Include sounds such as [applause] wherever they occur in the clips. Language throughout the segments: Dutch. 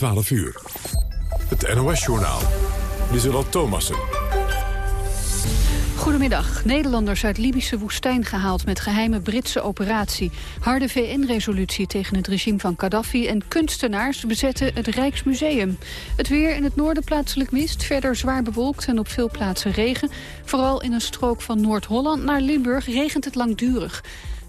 12 uur. Het NOS-journaal. Lieselot Thomassen. Goedemiddag. Nederlanders uit Libische woestijn gehaald met geheime Britse operatie. Harde VN-resolutie tegen het regime van Gaddafi en kunstenaars bezetten het Rijksmuseum. Het weer in het noorden plaatselijk mist, verder zwaar bewolkt en op veel plaatsen regen. Vooral in een strook van Noord-Holland naar Limburg regent het langdurig.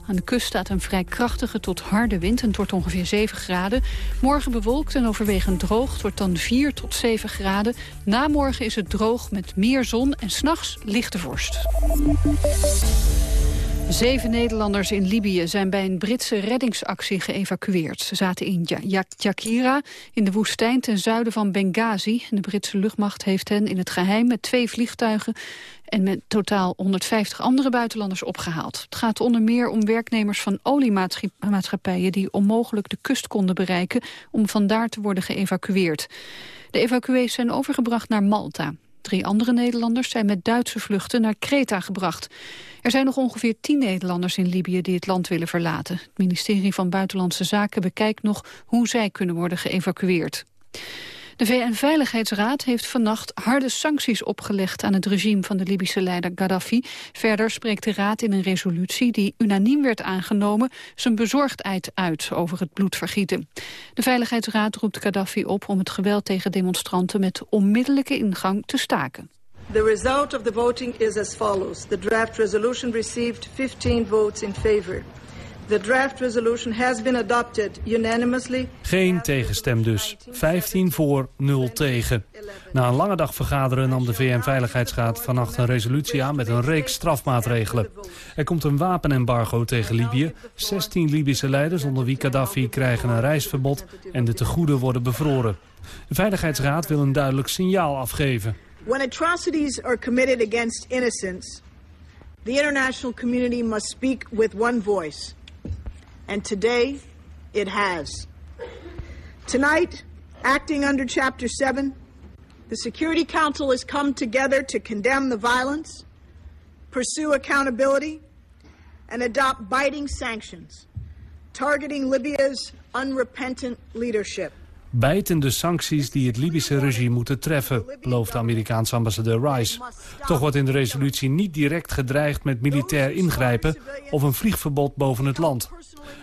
Aan de kust staat een vrij krachtige tot harde wind en het wordt ongeveer 7 graden. Morgen bewolkt en overwegend droog, het wordt dan 4 tot 7 graden. Na morgen is het droog met meer zon en s'nachts lichte vorst. Zeven Nederlanders in Libië zijn bij een Britse reddingsactie geëvacueerd. Ze zaten in Jakira, in de woestijn ten zuiden van Benghazi. De Britse luchtmacht heeft hen in het geheim met twee vliegtuigen en met totaal 150 andere buitenlanders opgehaald. Het gaat onder meer om werknemers van oliemaatschappijen... die onmogelijk de kust konden bereiken om vandaar te worden geëvacueerd. De evacuees zijn overgebracht naar Malta. Drie andere Nederlanders zijn met Duitse vluchten naar Kreta gebracht. Er zijn nog ongeveer tien Nederlanders in Libië die het land willen verlaten. Het ministerie van Buitenlandse Zaken bekijkt nog hoe zij kunnen worden geëvacueerd. De VN-veiligheidsraad heeft vannacht harde sancties opgelegd aan het regime van de Libische leider Gaddafi. Verder spreekt de raad in een resolutie die unaniem werd aangenomen zijn bezorgdheid uit over het bloedvergieten. De Veiligheidsraad roept Gaddafi op om het geweld tegen demonstranten met onmiddellijke ingang te staken. The result of the voting is as follows. The draft resolution received 15 votes in favor. The draft resolution has been adopted unanimously. Geen tegenstem dus. 15 voor, 0 tegen. Na een lange dag vergaderen nam de VN-veiligheidsraad vannacht een resolutie aan met een reeks strafmaatregelen. Er komt een wapenembargo tegen Libië. 16 Libische leiders onder wie Gaddafi krijgen een reisverbod en de tegoeden worden bevroren. De Veiligheidsraad wil een duidelijk signaal afgeven. When atrocities are committed against innocents, the international community must speak with one voice. And today, it has. Tonight, acting under Chapter 7, the Security Council has come together to condemn the violence, pursue accountability, and adopt biting sanctions targeting Libya's unrepentant leadership. Bijtende sancties die het Libische regime moeten treffen, belooft de Amerikaanse ambassadeur Rice. Toch wordt in de resolutie niet direct gedreigd met militair ingrijpen of een vliegverbod boven het land.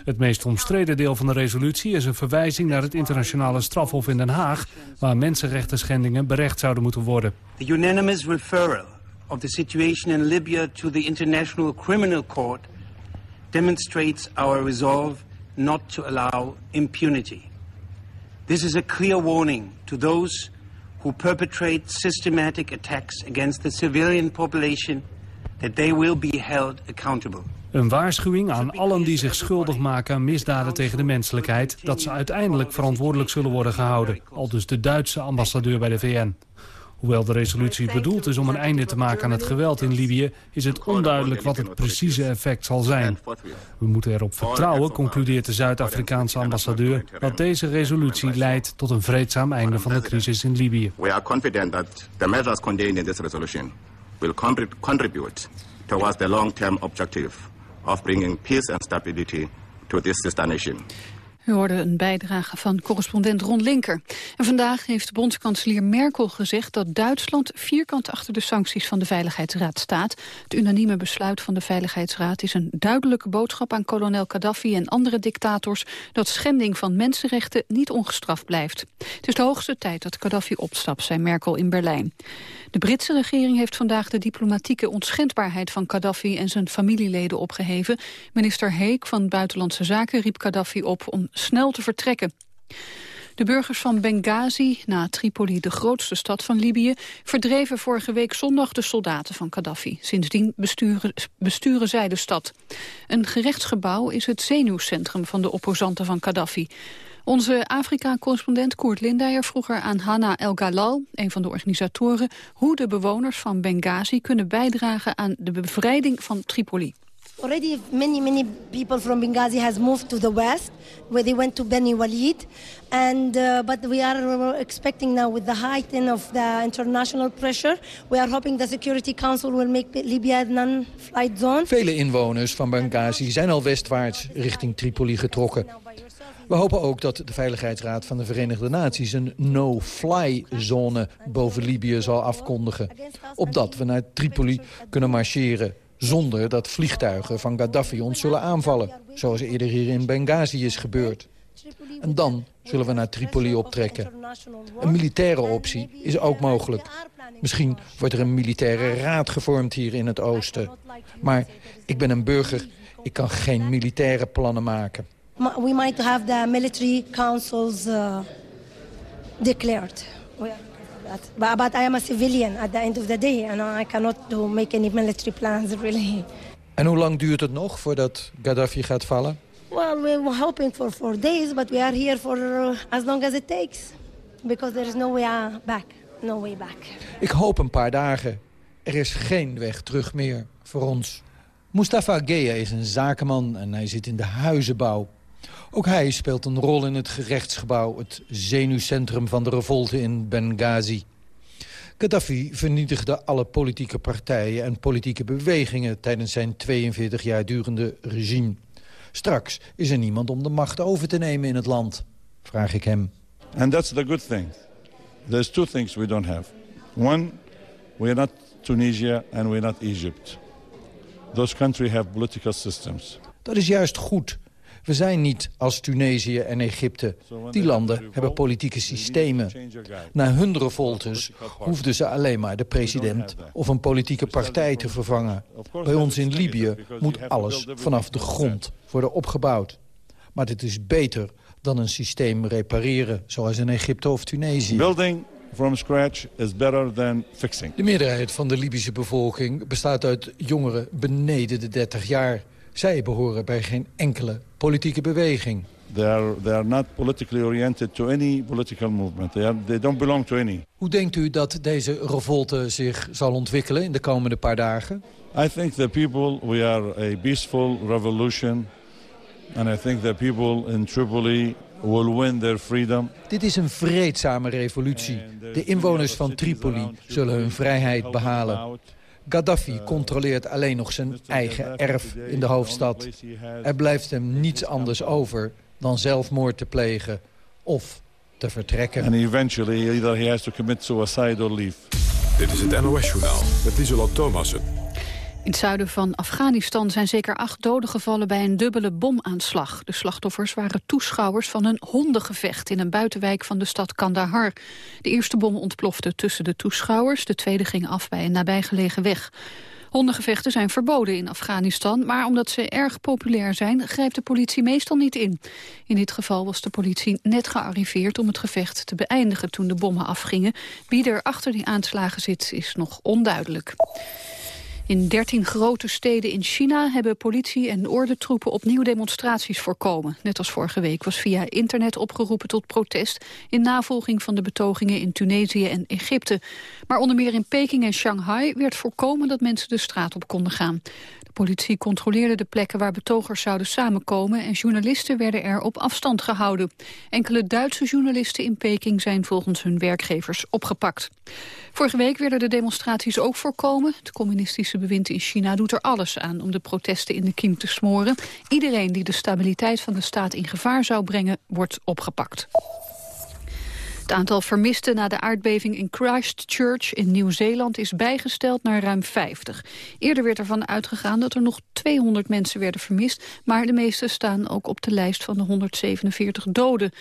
Het meest omstreden deel van de resolutie is een verwijzing naar het internationale strafhof in Den Haag, waar mensenrechten schendingen berecht zouden moeten worden. The unanimous referral of the situation in Libya to the International Criminal Court demonstrates our resolve not to allow impunity. This is a clear warning to those who perpetrate systematic attacks against the civilian population that they will be held accountable. Een waarschuwing aan allen die zich schuldig maken aan misdaden tegen de menselijkheid... dat ze uiteindelijk verantwoordelijk zullen worden gehouden. Al dus de Duitse ambassadeur bij de VN. Hoewel de resolutie bedoeld is om een einde te maken aan het geweld in Libië... is het onduidelijk wat het precieze effect zal zijn. We moeten erop vertrouwen, concludeert de Zuid-Afrikaanse ambassadeur... dat deze resolutie leidt tot een vreedzaam einde van de crisis in Libië. We are confident that the measures contained in this resolution... will contribute towards the long-term objective... of bringing peace and stability to this nation. U hoorde een bijdrage van correspondent Ron Linker. En vandaag heeft bondskanselier Merkel gezegd dat Duitsland vierkant achter de sancties van de Veiligheidsraad staat. Het unanieme besluit van de Veiligheidsraad is een duidelijke boodschap aan kolonel Gaddafi en andere dictators dat schending van mensenrechten niet ongestraft blijft. Het is de hoogste tijd dat Gaddafi opstapt, zei Merkel in Berlijn. De Britse regering heeft vandaag de diplomatieke onschendbaarheid van Gaddafi en zijn familieleden opgeheven. Minister Heek van Buitenlandse Zaken riep Gaddafi op om snel te vertrekken. De burgers van Benghazi, na Tripoli de grootste stad van Libië... verdreven vorige week zondag de soldaten van Gaddafi. Sindsdien besturen, besturen zij de stad. Een gerechtsgebouw is het zenuwcentrum van de opposanten van Gaddafi. Onze Afrika-correspondent Koert Lindeyer vroeg er aan Hanna El Galal, een van de organisatoren, hoe de bewoners van Benghazi kunnen bijdragen aan de bevrijding van Tripoli. Already many, many people from Benghazi has moved to the west, where they went to Beni Walid. And, uh, but we are expecting now with the heighten of the international pressure, we are hoping the Security Council will make Libya a non-flight zone. Vele inwoners van Benghazi zijn al westwaarts richting Tripoli getrokken. We hopen ook dat de Veiligheidsraad van de Verenigde Naties... een no-fly-zone boven Libië zal afkondigen. Opdat we naar Tripoli kunnen marcheren zonder dat vliegtuigen van Gaddafi ons zullen aanvallen. Zoals eerder hier in Benghazi is gebeurd. En dan zullen we naar Tripoli optrekken. Een militaire optie is ook mogelijk. Misschien wordt er een militaire raad gevormd hier in het oosten. Maar ik ben een burger, ik kan geen militaire plannen maken. We might have the military councils uh, declared. But, but I am a civilian at the end of the day and I cannot do make any military plans really. En hoe lang duurt het nog voordat Gaddafi gaat vallen? Well, we were hoping for four days, but we are here for uh, as long as it takes. Because there is no way back. No way back. Ik hoop een paar dagen. Er is geen weg terug meer voor ons. Mustafa Gea is een zakenman en hij zit in de huizenbouw. Ook hij speelt een rol in het gerechtsgebouw... het zenuwcentrum van de revolte in Benghazi. Gaddafi vernietigde alle politieke partijen en politieke bewegingen... tijdens zijn 42 jaar durende regime. Straks is er niemand om de macht over te nemen in het land, vraag ik hem. And that's the good thing. There's two things we don't have. One, we're not Tunisia and we're not Egypt. Those countries have political systems. Dat is juist goed. We zijn niet als Tunesië en Egypte. Die landen hebben politieke systemen. Na hun revoltes hoefden ze alleen maar de president of een politieke partij te vervangen. Bij ons in Libië moet alles vanaf de grond worden opgebouwd. Maar dit is beter dan een systeem repareren, zoals in Egypte of Tunesië. Building from scratch is better than fixing. De meerderheid van de Libische bevolking bestaat uit jongeren beneden de 30 jaar. Zij behoren bij geen enkele politieke beweging. They are, they are not politically oriented to any political movement. They, are, they don't belong to any. Hoe denkt u dat deze revolte zich zal ontwikkelen in de komende paar dagen? I think the people, we are a peaceful revolution. And I think the people in Tripoli will win their freedom. Dit is een vreedzame revolutie. De inwoners van Tripoli zullen hun vrijheid behalen. Gaddafi controleert alleen nog zijn eigen erf in de hoofdstad. Er blijft hem niets anders over dan zelfmoord te plegen of te vertrekken. And eventually either he has to commit suicide or leave. Dit is het NOS-journaal met Isola Thomassen. In het zuiden van Afghanistan zijn zeker acht doden gevallen bij een dubbele bomaanslag. De slachtoffers waren toeschouwers van een hondengevecht in een buitenwijk van de stad Kandahar. De eerste bom ontplofte tussen de toeschouwers, de tweede ging af bij een nabijgelegen weg. Hondengevechten zijn verboden in Afghanistan, maar omdat ze erg populair zijn, grijpt de politie meestal niet in. In dit geval was de politie net gearriveerd om het gevecht te beëindigen toen de bommen afgingen. Wie er achter die aanslagen zit, is nog onduidelijk. In 13 grote steden in China hebben politie en ordentroepen opnieuw demonstraties voorkomen. Net als vorige week was via internet opgeroepen tot protest in navolging van de betogingen in Tunesië en Egypte. Maar onder meer in Peking en Shanghai werd voorkomen dat mensen de straat op konden gaan. De politie controleerde de plekken waar betogers zouden samenkomen en journalisten werden er op afstand gehouden. Enkele Duitse journalisten in Peking zijn volgens hun werkgevers opgepakt. Vorige week werden de demonstraties ook voorkomen. Het communistische bewind in China doet er alles aan om de protesten in de kiem te smoren. Iedereen die de stabiliteit van de staat in gevaar zou brengen, wordt opgepakt. Het aantal vermisten na de aardbeving in Christchurch in Nieuw-Zeeland is bijgesteld naar ruim 50. Eerder werd ervan uitgegaan dat er nog 200 mensen werden vermist, maar de meeste staan ook op de lijst van de 147 doden.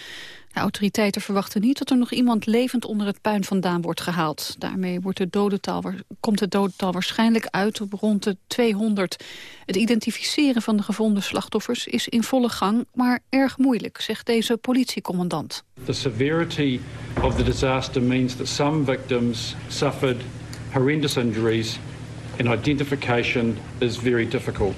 De autoriteiten verwachten niet dat er nog iemand levend onder het puin vandaan wordt gehaald. Daarmee wordt het dodental, komt het dodental waarschijnlijk uit op rond de 200. Het identificeren van de gevonden slachtoffers is in volle gang, maar erg moeilijk, zegt deze politiecommandant. The severity of the disaster means that some victims suffered horrendous injuries and identification is very difficult.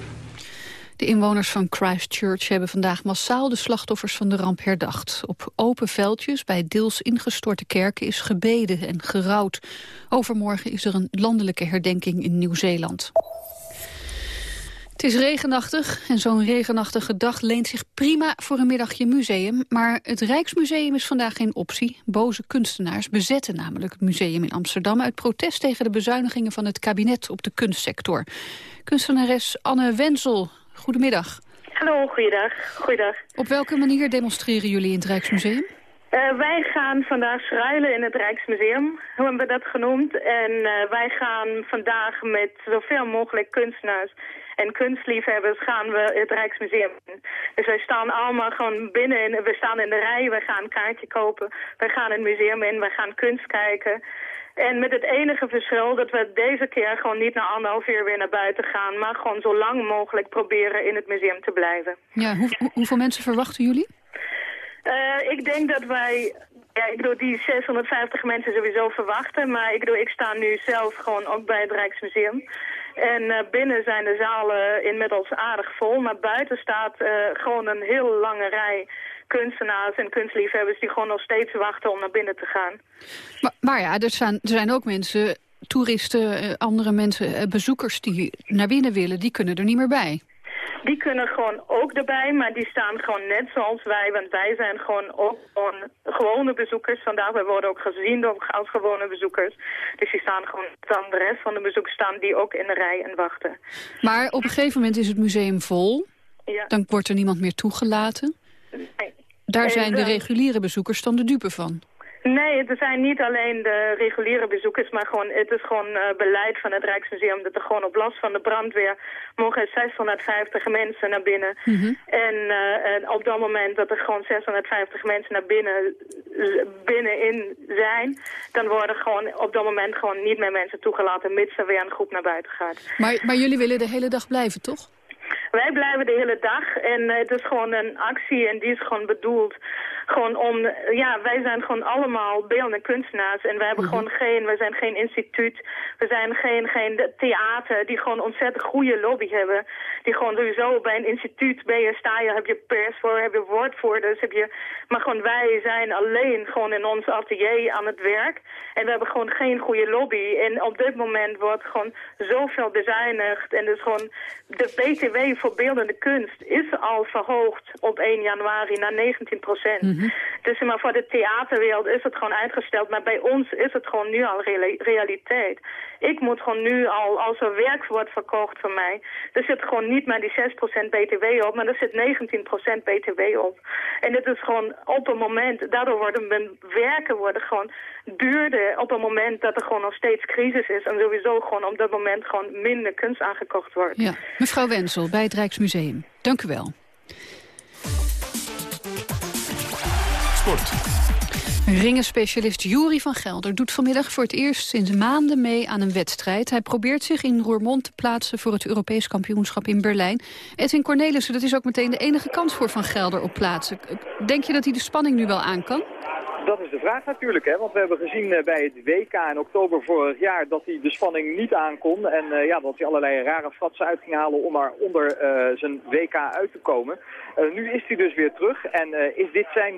De inwoners van Christchurch hebben vandaag massaal de slachtoffers van de ramp herdacht. Op open veldjes bij deels ingestorte kerken is gebeden en gerouwd. Overmorgen is er een landelijke herdenking in Nieuw-Zeeland. Het is regenachtig en zo'n regenachtige dag leent zich prima voor een middagje museum. Maar het Rijksmuseum is vandaag geen optie. Boze kunstenaars bezetten namelijk het museum in Amsterdam... uit protest tegen de bezuinigingen van het kabinet op de kunstsector. Kunstenares Anne Wenzel Goedemiddag. Hallo, goeiedag. goeiedag. Op welke manier demonstreren jullie in het Rijksmuseum? Uh, wij gaan vandaag schruilen in het Rijksmuseum, hoe hebben we dat genoemd. En uh, wij gaan vandaag met zoveel mogelijk kunstenaars en kunstliefhebbers gaan we het Rijksmuseum in. Dus wij staan allemaal gewoon binnen, we staan in de rij, we gaan een kaartje kopen. Wij gaan het museum in, wij gaan kunst kijken. En met het enige verschil dat we deze keer gewoon niet na anderhalf uur weer naar buiten gaan... maar gewoon zo lang mogelijk proberen in het museum te blijven. Ja, hoe, hoeveel mensen verwachten jullie? Uh, ik denk dat wij ja, ik bedoel, die 650 mensen sowieso verwachten. Maar ik bedoel, ik sta nu zelf gewoon ook bij het Rijksmuseum. En uh, binnen zijn de zalen inmiddels aardig vol. Maar buiten staat uh, gewoon een heel lange rij kunstenaars en kunstliefhebbers... die gewoon nog steeds wachten om naar binnen te gaan. Maar, maar ja, er zijn, er zijn ook mensen, toeristen, andere mensen, bezoekers... die naar binnen willen, die kunnen er niet meer bij. Die kunnen gewoon ook erbij, maar die staan gewoon net zoals wij. Want wij zijn gewoon ook gewoon gewone bezoekers. Vandaag we worden ook gezien als gewone bezoekers. Dus die staan gewoon dan de rest van de bezoekers staan die ook in de rij en wachten. Maar op een gegeven moment is het museum vol. Ja. Dan wordt er niemand meer toegelaten. Nee. Daar zijn de reguliere bezoekers dan de dupe van. Nee, het zijn niet alleen de reguliere bezoekers, maar gewoon, het is gewoon uh, beleid van het Rijksmuseum dat er gewoon op last van de brandweer mogen 650 mensen naar binnen. Mhm. en, uh, en, op dat moment dat er gewoon 650 mensen naar binnen binnenin zijn, dan worden gewoon op dat moment gewoon niet meer mensen toegelaten, mits er weer een groep naar buiten gaat. Maar, maar jullie willen de hele dag blijven, toch? Wij blijven de hele dag en uh, het is gewoon een actie en die is gewoon bedoeld gewoon om, ja, wij zijn gewoon allemaal beeldende kunstenaars. En we hebben mhm. gewoon geen, we zijn geen instituut. We zijn geen, geen theater die gewoon ontzettend goede lobby hebben. Die gewoon sowieso bij een instituut ben je, sta je, heb je pers voor, heb je woordvoerders, heb je... Maar gewoon wij zijn alleen gewoon in ons atelier aan het werk. En we hebben gewoon geen goede lobby. En op dit moment wordt gewoon zoveel bezuinigd. En dus gewoon de BTW voor beeldende kunst is al verhoogd op 1 januari naar 19 procent. Mhm. Dus maar voor de theaterwereld is het gewoon uitgesteld. Maar bij ons is het gewoon nu al realiteit. Ik moet gewoon nu al, als er werk wordt verkocht voor mij... er zit gewoon niet maar die 6% btw op, maar er zit 19% btw op. En dit is gewoon op een moment... daardoor worden mijn werken worden gewoon duurder op een moment dat er gewoon nog steeds crisis is. En sowieso gewoon op dat moment gewoon minder kunst aangekocht wordt. Ja. Mevrouw Wensel bij het Rijksmuseum. Dank u wel. Sport. Ringenspecialist Jury van Gelder doet vanmiddag voor het eerst sinds maanden mee aan een wedstrijd. Hij probeert zich in Roermond te plaatsen voor het Europees kampioenschap in Berlijn. Edwin Cornelissen, dat is ook meteen de enige kans voor Van Gelder op plaatsen. Denk je dat hij de spanning nu wel aan kan? Dat is de vraag natuurlijk, hè? want we hebben gezien eh, bij het WK in oktober vorig jaar dat hij de spanning niet aankon. En uh, ja, dat hij allerlei rare fratsen uit ging halen om maar onder uh, zijn WK uit te komen. Nu is hij dus weer terug en is dit zijn,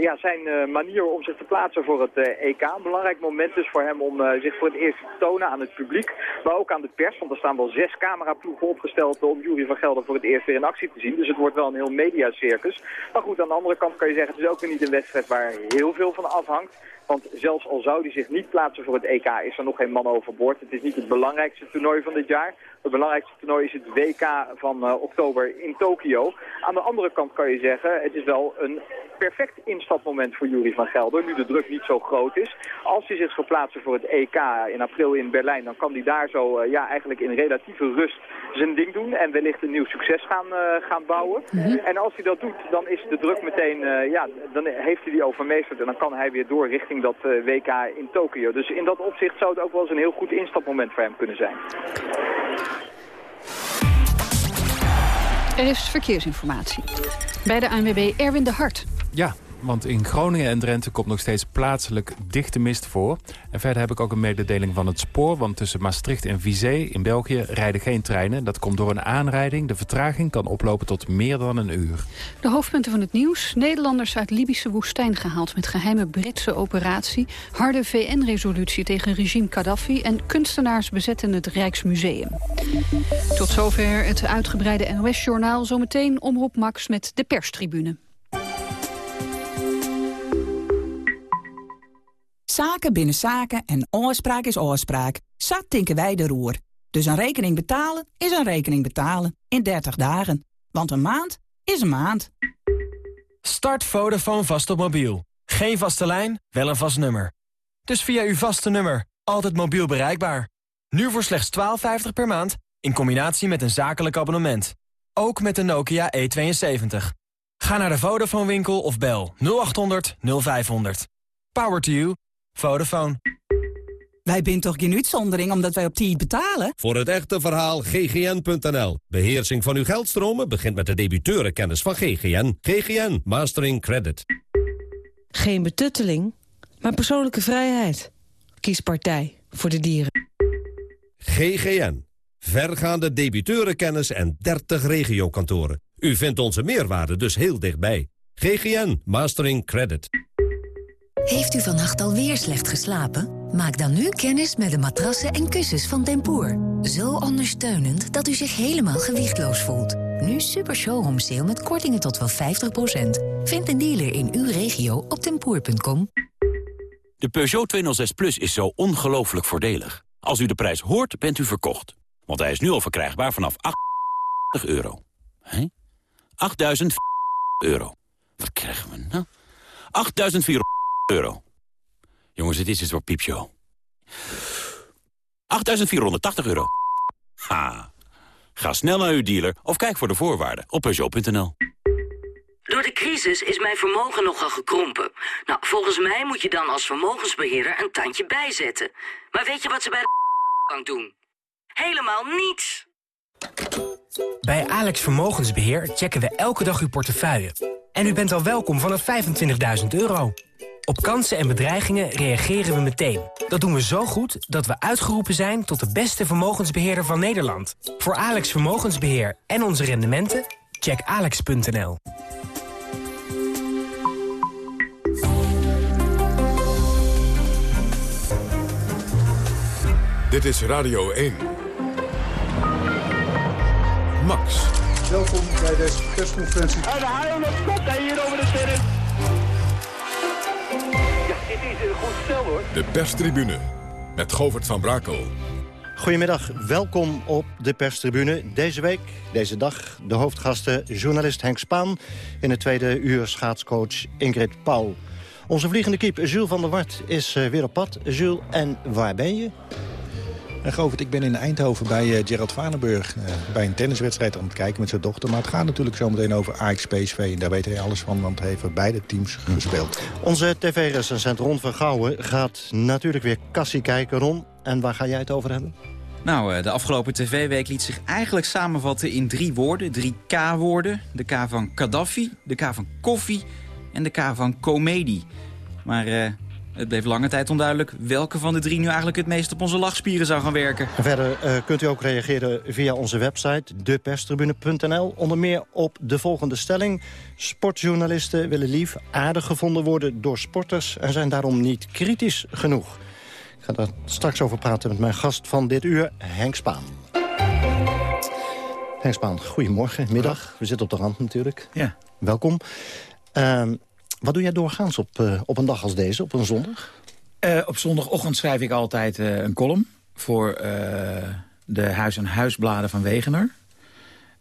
ja, zijn manier om zich te plaatsen voor het EK. Een belangrijk moment dus voor hem om zich voor het eerst te tonen aan het publiek, maar ook aan de pers. Want er staan wel zes cameraploegen opgesteld om Jury van Gelder voor het eerst weer in actie te zien. Dus het wordt wel een heel mediacircus. Maar goed, aan de andere kant kan je zeggen, het is ook weer niet een wedstrijd waar heel veel van afhangt. Want zelfs al zou hij zich niet plaatsen voor het EK, is er nog geen man overboord. Het is niet het belangrijkste toernooi van dit jaar. Het belangrijkste toernooi is het WK van uh, oktober in Tokio. Aan de andere kant kan je zeggen, het is wel een perfect instapmoment voor Jury van Gelder, nu de druk niet zo groot is. Als hij zich verplaatsen voor het EK in april in Berlijn, dan kan hij daar zo uh, ja, eigenlijk in relatieve rust zijn ding doen en wellicht een nieuw succes gaan, uh, gaan bouwen. Mhm. En als hij dat doet, dan is de druk meteen, ja, dan heeft hij die overmeesterd en dan kan hij weer door richting dat WK in Tokio. Dus in dat opzicht zou het ook wel eens een heel goed instapmoment voor hem kunnen zijn. Er is verkeersinformatie. Bij de ANWB Erwin de Hart. Ja, want in Groningen en Drenthe komt nog steeds plaatselijk dichte mist voor. En verder heb ik ook een mededeling van het spoor... want tussen Maastricht en Vizé in België rijden geen treinen. Dat komt door een aanrijding. De vertraging kan oplopen tot meer dan een uur. De hoofdpunten van het nieuws. Nederlanders uit Libische woestijn gehaald... met geheime Britse operatie. Harde VN-resolutie tegen regime Gaddafi... en kunstenaars bezetten het Rijksmuseum. Tot zover het uitgebreide NOS-journaal. Zometeen Omroep Max met de perstribune. Zaken binnen zaken en oorspraak is oorspraak. Zat tinken wij de roer. Dus een rekening betalen is een rekening betalen in 30 dagen. Want een maand is een maand. Start Vodafone vast op mobiel. Geen vaste lijn, wel een vast nummer. Dus via uw vaste nummer, altijd mobiel bereikbaar. Nu voor slechts 12,50 per maand, in combinatie met een zakelijk abonnement. Ook met de Nokia E72. Ga naar de Vodafone winkel of bel 0800 0500. Power to you. Vodafone. Wij zijn toch geen uitzondering omdat wij op die betalen? Voor het echte verhaal ggn.nl. Beheersing van uw geldstromen begint met de debiteurenkennis van GGN. GGN Mastering Credit. Geen betutteling, maar persoonlijke vrijheid. Kies partij voor de dieren. GGN. Vergaande debiteurenkennis en 30 regiokantoren. U vindt onze meerwaarde dus heel dichtbij. GGN Mastering Credit. Heeft u vannacht alweer slecht geslapen? Maak dan nu kennis met de matrassen en kussens van Tempoor. Zo ondersteunend dat u zich helemaal gewichtloos voelt. Nu super showroom sale met kortingen tot wel 50%. Vind een dealer in uw regio op tempoor.com. De Peugeot 206 Plus is zo ongelooflijk voordelig. Als u de prijs hoort, bent u verkocht. Want hij is nu al verkrijgbaar vanaf 8 euro. Hé? 8.000 euro. Wat krijgen we nou? 8.400 euro. Jongens, dit is het voor piepshow. 8.480 euro. Ha. Ga snel naar uw dealer of kijk voor de voorwaarden op Peugeot.nl. Door de crisis is mijn vermogen nogal gekrompen. Nou, volgens mij moet je dan als vermogensbeheerder een tandje bijzetten. Maar weet je wat ze bij de bank doen? Helemaal niets. Bij Alex Vermogensbeheer checken we elke dag uw portefeuille. En u bent al welkom vanaf 25.000 euro. Op kansen en bedreigingen reageren we meteen. Dat doen we zo goed dat we uitgeroepen zijn tot de beste vermogensbeheerder van Nederland. Voor Alex Vermogensbeheer en onze rendementen, check alex.nl. Dit is Radio 1. Max. Welkom bij deze persconferentie. En de haal op kop hier over de terrein. Een goed stel hoor. De perstribune met Govert van Brakel. Goedemiddag, welkom op de perstribune. Deze week, deze dag, de hoofdgasten journalist Henk Spaan... in het tweede uur schaatscoach Ingrid Pauw. Onze vliegende kiep Jules van der Wart is uh, weer op pad. Jules, en waar ben je? En Govert, ik ben in Eindhoven bij uh, Gerald Vanenburg. Uh, bij een tenniswedstrijd aan het kijken met zijn dochter. Maar het gaat natuurlijk zometeen over Ajax PSV. En daar weet hij alles van, want hij heeft voor beide teams gespeeld. Onze tv-recensent Ron Vergouwen gaat natuurlijk weer kassie kijken. Ron, en waar ga jij het over hebben? Nou, de afgelopen tv-week liet zich eigenlijk samenvatten in drie woorden. Drie K-woorden. De K van Gaddafi, de K van koffie en de K van comedie. Maar uh, het bleef lange tijd onduidelijk welke van de drie nu eigenlijk het meest op onze lachspieren zou gaan werken. En verder uh, kunt u ook reageren via onze website deperstribune.nl. Onder meer op de volgende stelling. Sportjournalisten willen lief aardig gevonden worden door sporters... en zijn daarom niet kritisch genoeg. Ik ga daar straks over praten met mijn gast van dit uur, Henk Spaan. Henk Spaan, goedemorgen, middag. We zitten op de rand natuurlijk. Ja. Welkom. Uh, wat doe jij doorgaans op, uh, op een dag als deze, op een zondag? Uh, op zondagochtend schrijf ik altijd uh, een column... voor de Huis- en Huisbladen van Wegener.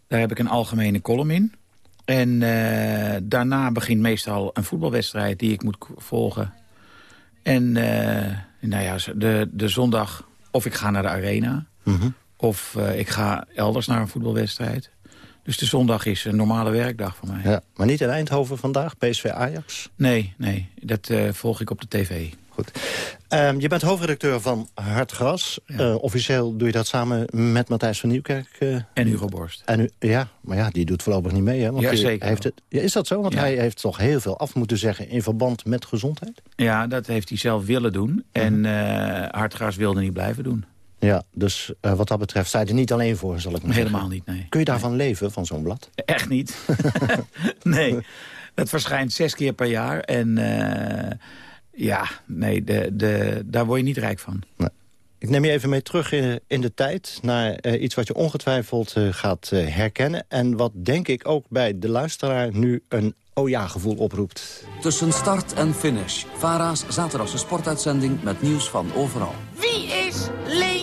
Daar heb ik een algemene column in. En daarna begint meestal een voetbalwedstrijd die ik moet volgen. En nou ja, de, de zondag of ik ga naar de arena... Mm -hmm. of ik ga elders naar een voetbalwedstrijd... Dus de zondag is een normale werkdag voor mij. Ja, maar niet in Eindhoven vandaag, PSV Ajax? Nee, nee dat uh, volg ik op de tv. Goed. Um, je bent hoofdredacteur van Hartgras. Ja. Uh, officieel doe je dat samen met Matthijs van Nieuwkerk. Uh, en Hugo Borst. En u, ja, maar ja, die doet voorlopig niet mee. Hè? Want ja, zeker. Heeft het, ja, is dat zo? Want ja. hij heeft toch heel veel af moeten zeggen in verband met gezondheid? Ja, dat heeft hij zelf willen doen. Mm -hmm. En Hartgras wilde niet blijven doen. Ja, dus uh, wat dat betreft sta je er niet alleen voor, zal ik maar Helemaal zeggen. niet, nee. Kun je daarvan nee. leven, van zo'n blad? Echt niet. [laughs] [laughs] nee, het verschijnt zes keer per jaar. En uh, ja, nee, de, de, daar word je niet rijk van. Nee. Ik neem je even mee terug in, in de tijd... naar uh, iets wat je ongetwijfeld gaat herkennen... en wat denk ik ook bij de luisteraar nu een oh ja gevoel oproept. Tussen start en finish. VARA's zaterdagse sportuitzending met nieuws van overal. Wie is Leen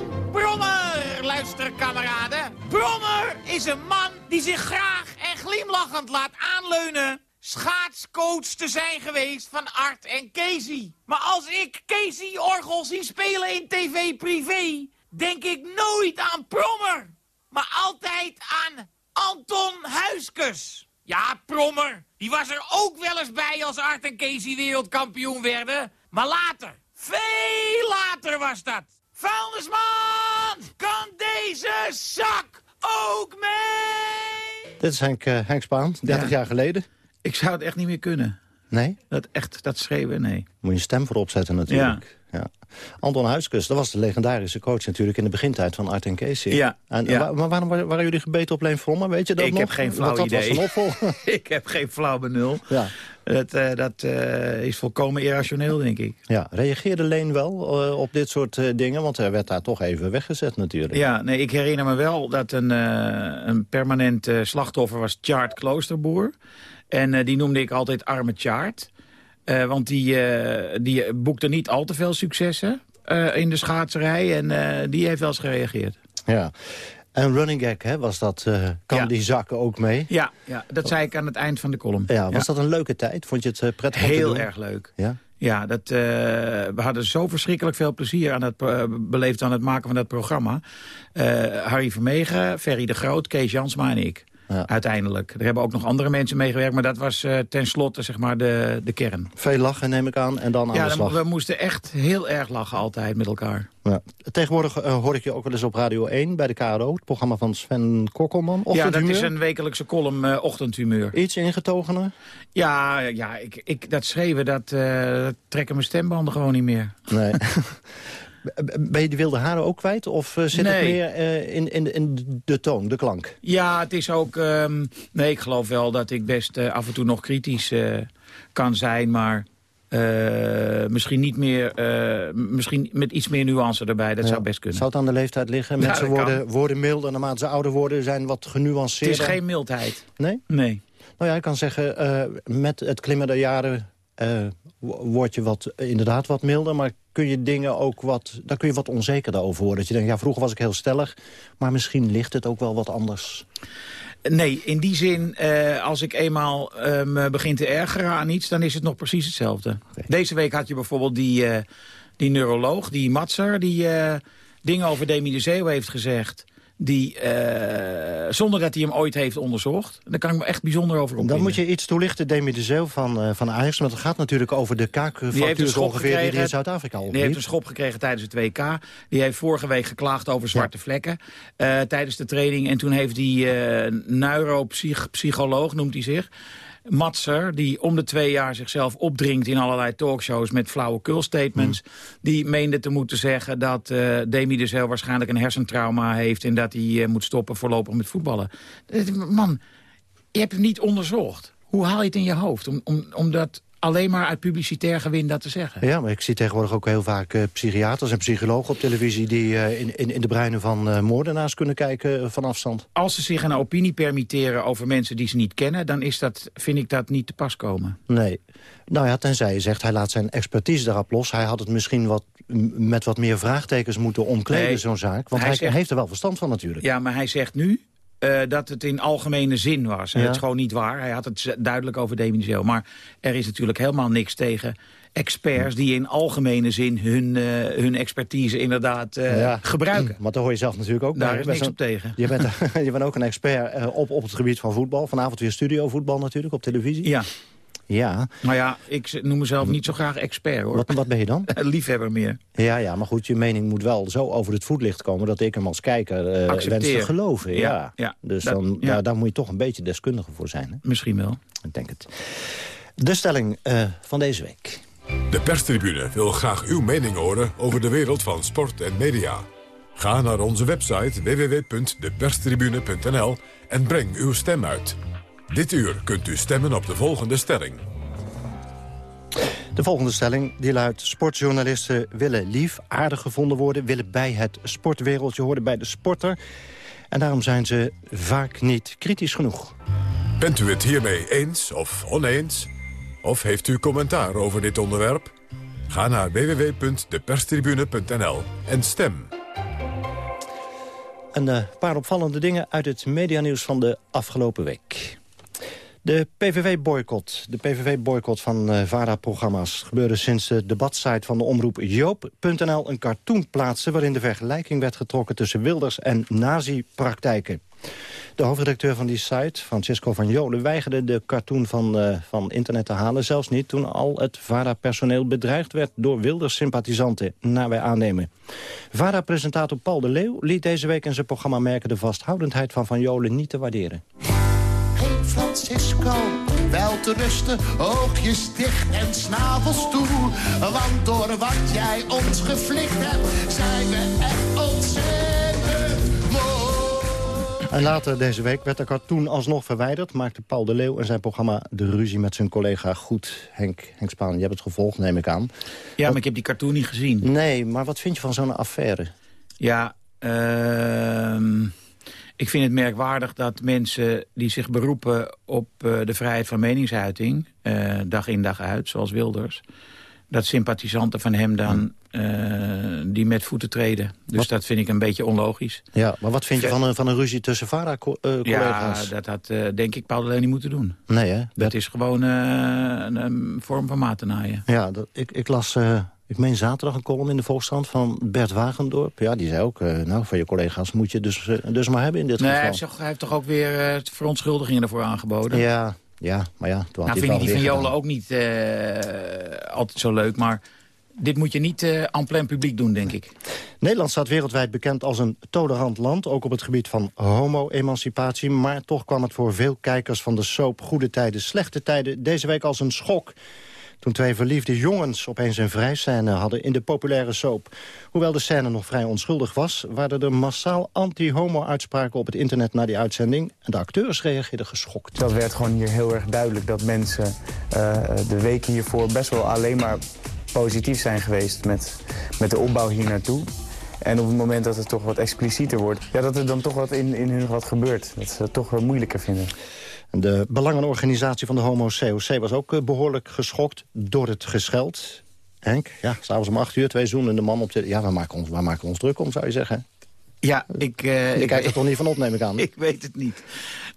Brommer, luisterkameraden? Brommer is een man die zich graag en glimlachend laat aanleunen schaatscoach te zijn geweest van Art en Casey. Maar als ik Casey Orgel zie spelen in tv privé, denk ik nooit aan Prommer. Maar altijd aan Anton Huiskes. Ja, Prommer, die was er ook wel eens bij als Art en Casey wereldkampioen werden. Maar later, veel later was dat. Vuilnisman, kan deze zak ook mee? Dit is Henk, uh, Henk Spaan, 30 Ja. jaar geleden. Ik zou het echt niet meer kunnen. Nee? Dat echt, dat schreeuwen, nee. Moet je stem voor opzetten natuurlijk. Ja. Anton Huiskus, dat was de legendarische coach natuurlijk... in de begintijd van Art en Casey. Ja, En, ja. maar waarom waren jullie gebeten op Leen Vrommer? Weet je dat ik nog? heb geen flauw dat idee. was een [laughs] ik heb geen flauw benul. Ja. Dat, eh, dat eh, is volkomen irrationeel, denk ik. Ja, reageerde Leen wel eh, op dit soort dingen? Want hij werd daar toch even weggezet natuurlijk. Ja, nee, ik herinner me wel dat een, een permanent slachtoffer was Tjaard Kloosterboer. En die noemde ik altijd Arme Tjaard. Eh, want die, eh, die boekte niet al te veel successen eh, in de schaatserij. En die heeft wel eens gereageerd. Ja. En running gag, hè, was dat, kan Ja. die zakken ook mee? Ja, ja, dat zei ik aan het eind van de column. Ja, was dat een leuke tijd? Vond je het prettig om Heel erg leuk. Ja? Ja, dat, we hadden zo verschrikkelijk veel plezier aan het, beleefd aan het maken van dat programma. Harry Vermegen, Ferry de Groot, Kees Jansma en ik. Uiteindelijk. Er hebben ook nog andere mensen meegewerkt, maar dat was eh tenslotte zeg maar de, de kern. Veel lachen neem ik aan en dan aan Ja, de we moesten echt heel erg lachen altijd met elkaar. Ja. Tegenwoordig eh, hoor ik je ook wel eens op Radio 1 bij de KRO. Het programma van Sven Kokkelman. ja, dat is een wekelijkse column eh, ochtendhumeur. Iets ingetogener? Ja, ja ik, ik, dat schreeuwen, dat, eh, dat trekken mijn stembanden gewoon niet meer. Nee. [laughs] ben je de wilde haren ook kwijt? Of eh, zit het meer eh, in, in, in de toon, de klank? Ja, het is ook... ehm, nee, ik geloof wel dat ik best eh, af en toe nog kritisch kan zijn, maar... misschien niet meer, misschien met iets meer nuance erbij. Dat Ja. zou best kunnen. Zou het aan de leeftijd liggen? Ja, Mensen kan. worden, worden milder naarmate ze ouder worden, zijn wat Het genuanceerder. is geen mildheid. Nee? Nee. Nou ja, ik kan zeggen, met het klimmen der jaren wo- word je wat, eh, inderdaad wat milder. Maar kun je dingen ook wat, daar kun je wat onzekerder over worden. Dat je denkt, ja, vroeger was ik heel stellig. Maar misschien ligt het ook wel wat anders. Nee, in die zin, eh, als ik eenmaal eh, me begin te ergeren aan iets... dan is het nog precies hetzelfde. Deze week had je bijvoorbeeld die, die neuroloog, die Matser... die dingen over Demi de Zeeuw heeft gezegd... Die, eh, zonder dat hij hem ooit heeft onderzocht. Daar kan ik me echt bijzonder over opwinden. Dan moet je iets toelichten, Demi de Zeeuw van, eh, van Ajax. Want het gaat natuurlijk over de Die heeft kaakfractuur een schop ongeveer die hij in. Zuid-Afrika Die heeft opliep. een schop gekregen tijdens het WK. Die heeft vorige week geklaagd over zwarte vlekken eh, tijdens de training. En toen heeft die neuropsycholoog, noemt hij zich... Matser, die om de twee jaar zichzelf opdringt in allerlei talkshows met flauwekul statements. Hmm. Die meende te moeten zeggen dat eh Demi de Zeeuw waarschijnlijk een hersentrauma heeft... en dat hij eh, moet stoppen voorlopig met voetballen. Eh, Man, je hebt het niet onderzocht. Hoe haal je het in je hoofd om, om, om dat alleen maar uit publicitair gewin dat te zeggen? Ja, maar ik zie tegenwoordig ook heel vaak eh, psychiaters en psychologen op televisie... die eh, in, in, in de breinen van eh, moordenaars kunnen kijken van afstand. Als ze zich een opinie permitteren over mensen die ze niet kennen... dan is dat, vind ik dat niet te pas komen. Nee. Nou ja, tenzij je zegt, hij laat zijn expertise daarop los. Hij had het misschien wat, met wat meer vraagtekens moeten omkleden, Nee. zo'n zaak. Want Hij hij, zegt- heeft er wel verstand van natuurlijk. Ja, maar hij zegt nu eh, dat het in algemene zin was. Ja. Het is gewoon niet waar. Hij had het duidelijk over Demi de Zeeuw. Maar er is natuurlijk helemaal niks tegen experts... die in algemene zin hun, eh, hun expertise inderdaad eh, Ja. gebruiken. Maar daar hoor je zelf natuurlijk ook Daar bij. is niks op tegen. [laughs] Je bent, [laughs] je bent ook een expert op, op het gebied van voetbal. Vanavond weer studiovoetbal natuurlijk op televisie. Ja. Ja. Maar ja, ik noem mezelf niet zo graag expert, hoor. Wat, wat ben je dan? [laughs] Liefhebber meer. Ja, ja, maar goed, je mening moet wel zo over het voetlicht komen... dat ik hem als kijker eh Accepteer. wens te geloven. Ja, Ja, ja. Dus Dat- dan, ja. Daar, daar moet je toch een beetje deskundige voor zijn. Hè? Misschien wel. Ik denk het. De stelling eh, van deze week. De perstribune wil graag uw mening horen over de wereld van sport en media. Ga naar onze website www.deperstribune.nl en breng uw stem uit. Dit uur kunt u stemmen op de volgende stelling. De volgende stelling die luidt... sportjournalisten willen lief, aardig gevonden worden... willen bij het sportwereldje horen, bij de sporter. En daarom zijn ze vaak niet kritisch genoeg. Bent u het hiermee eens of oneens? Of heeft u commentaar over dit onderwerp? Ga naar www.deperstribune.nl en stem. Een eh, paar opvallende dingen uit het medianieuws van de afgelopen week. De PVV-boycott. De PVV-boycott van uh, VARA-programma's gebeurde sinds de debatsite van de omroep Joop.nl een cartoon plaatste... waarin de vergelijking werd getrokken tussen Wilders en nazi-praktijken. De hoofdredacteur van die site, Francisco van Jolen... weigerde de cartoon van, uh, van internet te halen. Zelfs niet toen al het VARA-personeel bedreigd werd... door Wilders-sympathisanten, naar wij aannemen. VARA-presentator Paul de Leeuw liet deze week in zijn programma merken... de vasthoudendheid van Van Jolen niet te waarderen. Francisco, wel te rusten, oogjes dicht en snavels toe. Want door wat jij ons geflikt hebt, zijn we echt ontzettend mooi. En later deze week werd de cartoon alsnog verwijderd... maakte Paul de Leeuw en zijn programma de ruzie met zijn collega Goed. Henk, Henk Spaan, je hebt het gevolgd, neem ik aan. Ja, maar ik heb die cartoon niet gezien. Nee, maar wat vind je van zo'n affaire? Ja, ehm... Ik vind het merkwaardig dat mensen die zich beroepen op uh, de vrijheid van meningsuiting... Uh, dag in dag uit, zoals Wilders... dat sympathisanten van hem dan uh, die met voeten treden. Dus Wat? dat vind ik een beetje onlogisch. Ja, maar wat vind je van een, van een ruzie tussen VARA-collega's? Ja, dat had uh, denk ik Paul alleen niet moeten doen. Nee, hè? Dat is gewoon een, een, vorm van matenaaien. Ja, dat, ik, ik las... Ik meen zaterdag een column in de Volkskrant van Bert Wagendorp. Ja, die zei ook, uh, nou, van je collega's moet je dus, uh, dus maar hebben in dit nee, geval. Hij heeft, hij heeft toch ook weer uh, verontschuldigingen ervoor aangeboden? Ja, ja maar ja. Toen nou, vind ik die van Jolen ook niet altijd zo leuk, maar... Dit moet je niet uh, en plein publiek doen, denk ik. Nederland staat wereldwijd bekend als een tolerant land... ook op het gebied van homo-emancipatie. Maar toch kwam het voor veel kijkers van de soap Goede Tijden, Slechte Tijden... deze week als een schok toen twee verliefde jongens opeens een vrijscène hadden in de populaire soap. Hoewel de scène nog vrij onschuldig was... waren er massaal anti-homo-uitspraken op het internet na die uitzending. En de acteurs reageerden geschokt. Dat werd gewoon hier heel erg duidelijk dat mensen uh, de weken hiervoor best wel alleen maar positief zijn geweest met, met de opbouw hier naartoe. En op het moment dat het toch wat explicieter wordt... Ja, dat er dan toch wat in, in hun wat gebeurt. Dat ze het toch wel moeilijker vinden. De belangenorganisatie van de homo's COC was ook uh, behoorlijk geschokt door het gescheld. Henk, ja, s'avonds om acht uur, twee zoenen de man op de... Ja, waar maken, ons, waar maken we ons druk om, zou je zeggen? Ja, ik... Uh, je ik kijkt er toch niet van op, neem ik aan? [laughs] Ik weet het niet.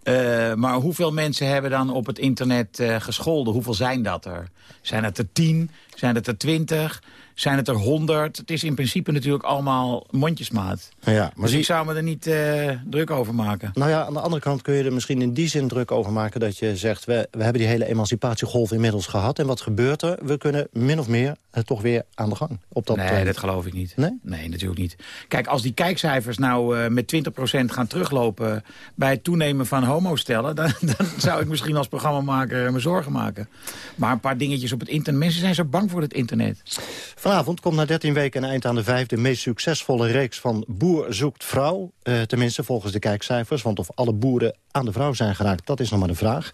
Uh, maar hoeveel mensen hebben dan op het internet uh, gescholden? Hoeveel zijn dat er? Zijn het er tien? Zijn het er twintig? Zijn het er honderd? Het is in principe natuurlijk allemaal mondjesmaat. Ja, maar dus zie... ik zou me er niet uh, druk over maken. Nou ja, aan de andere kant kun je er misschien in die zin druk over maken... dat je zegt, we, we hebben die hele emancipatiegolf inmiddels gehad. En wat gebeurt er? We kunnen min of meer uh, toch weer aan de gang. Op dat nee, uh, dat geloof ik niet. Nee? Nee, natuurlijk niet. Kijk, als die kijkcijfers nou uh, met 20% gaan teruglopen... bij het toenemen van homostellen... Dan, [laughs] dan zou ik misschien als programmamaker me zorgen maken. Maar een paar dingetjes op het internet. Mensen zijn zo bang voor het internet. Vanavond komt na 13 weken een eind aan de vijfde meest succesvolle reeks van Boer zoekt vrouw. Uh, tenminste volgens de kijkcijfers. Want of alle boeren aan de vrouw zijn geraakt, dat is nog maar de vraag.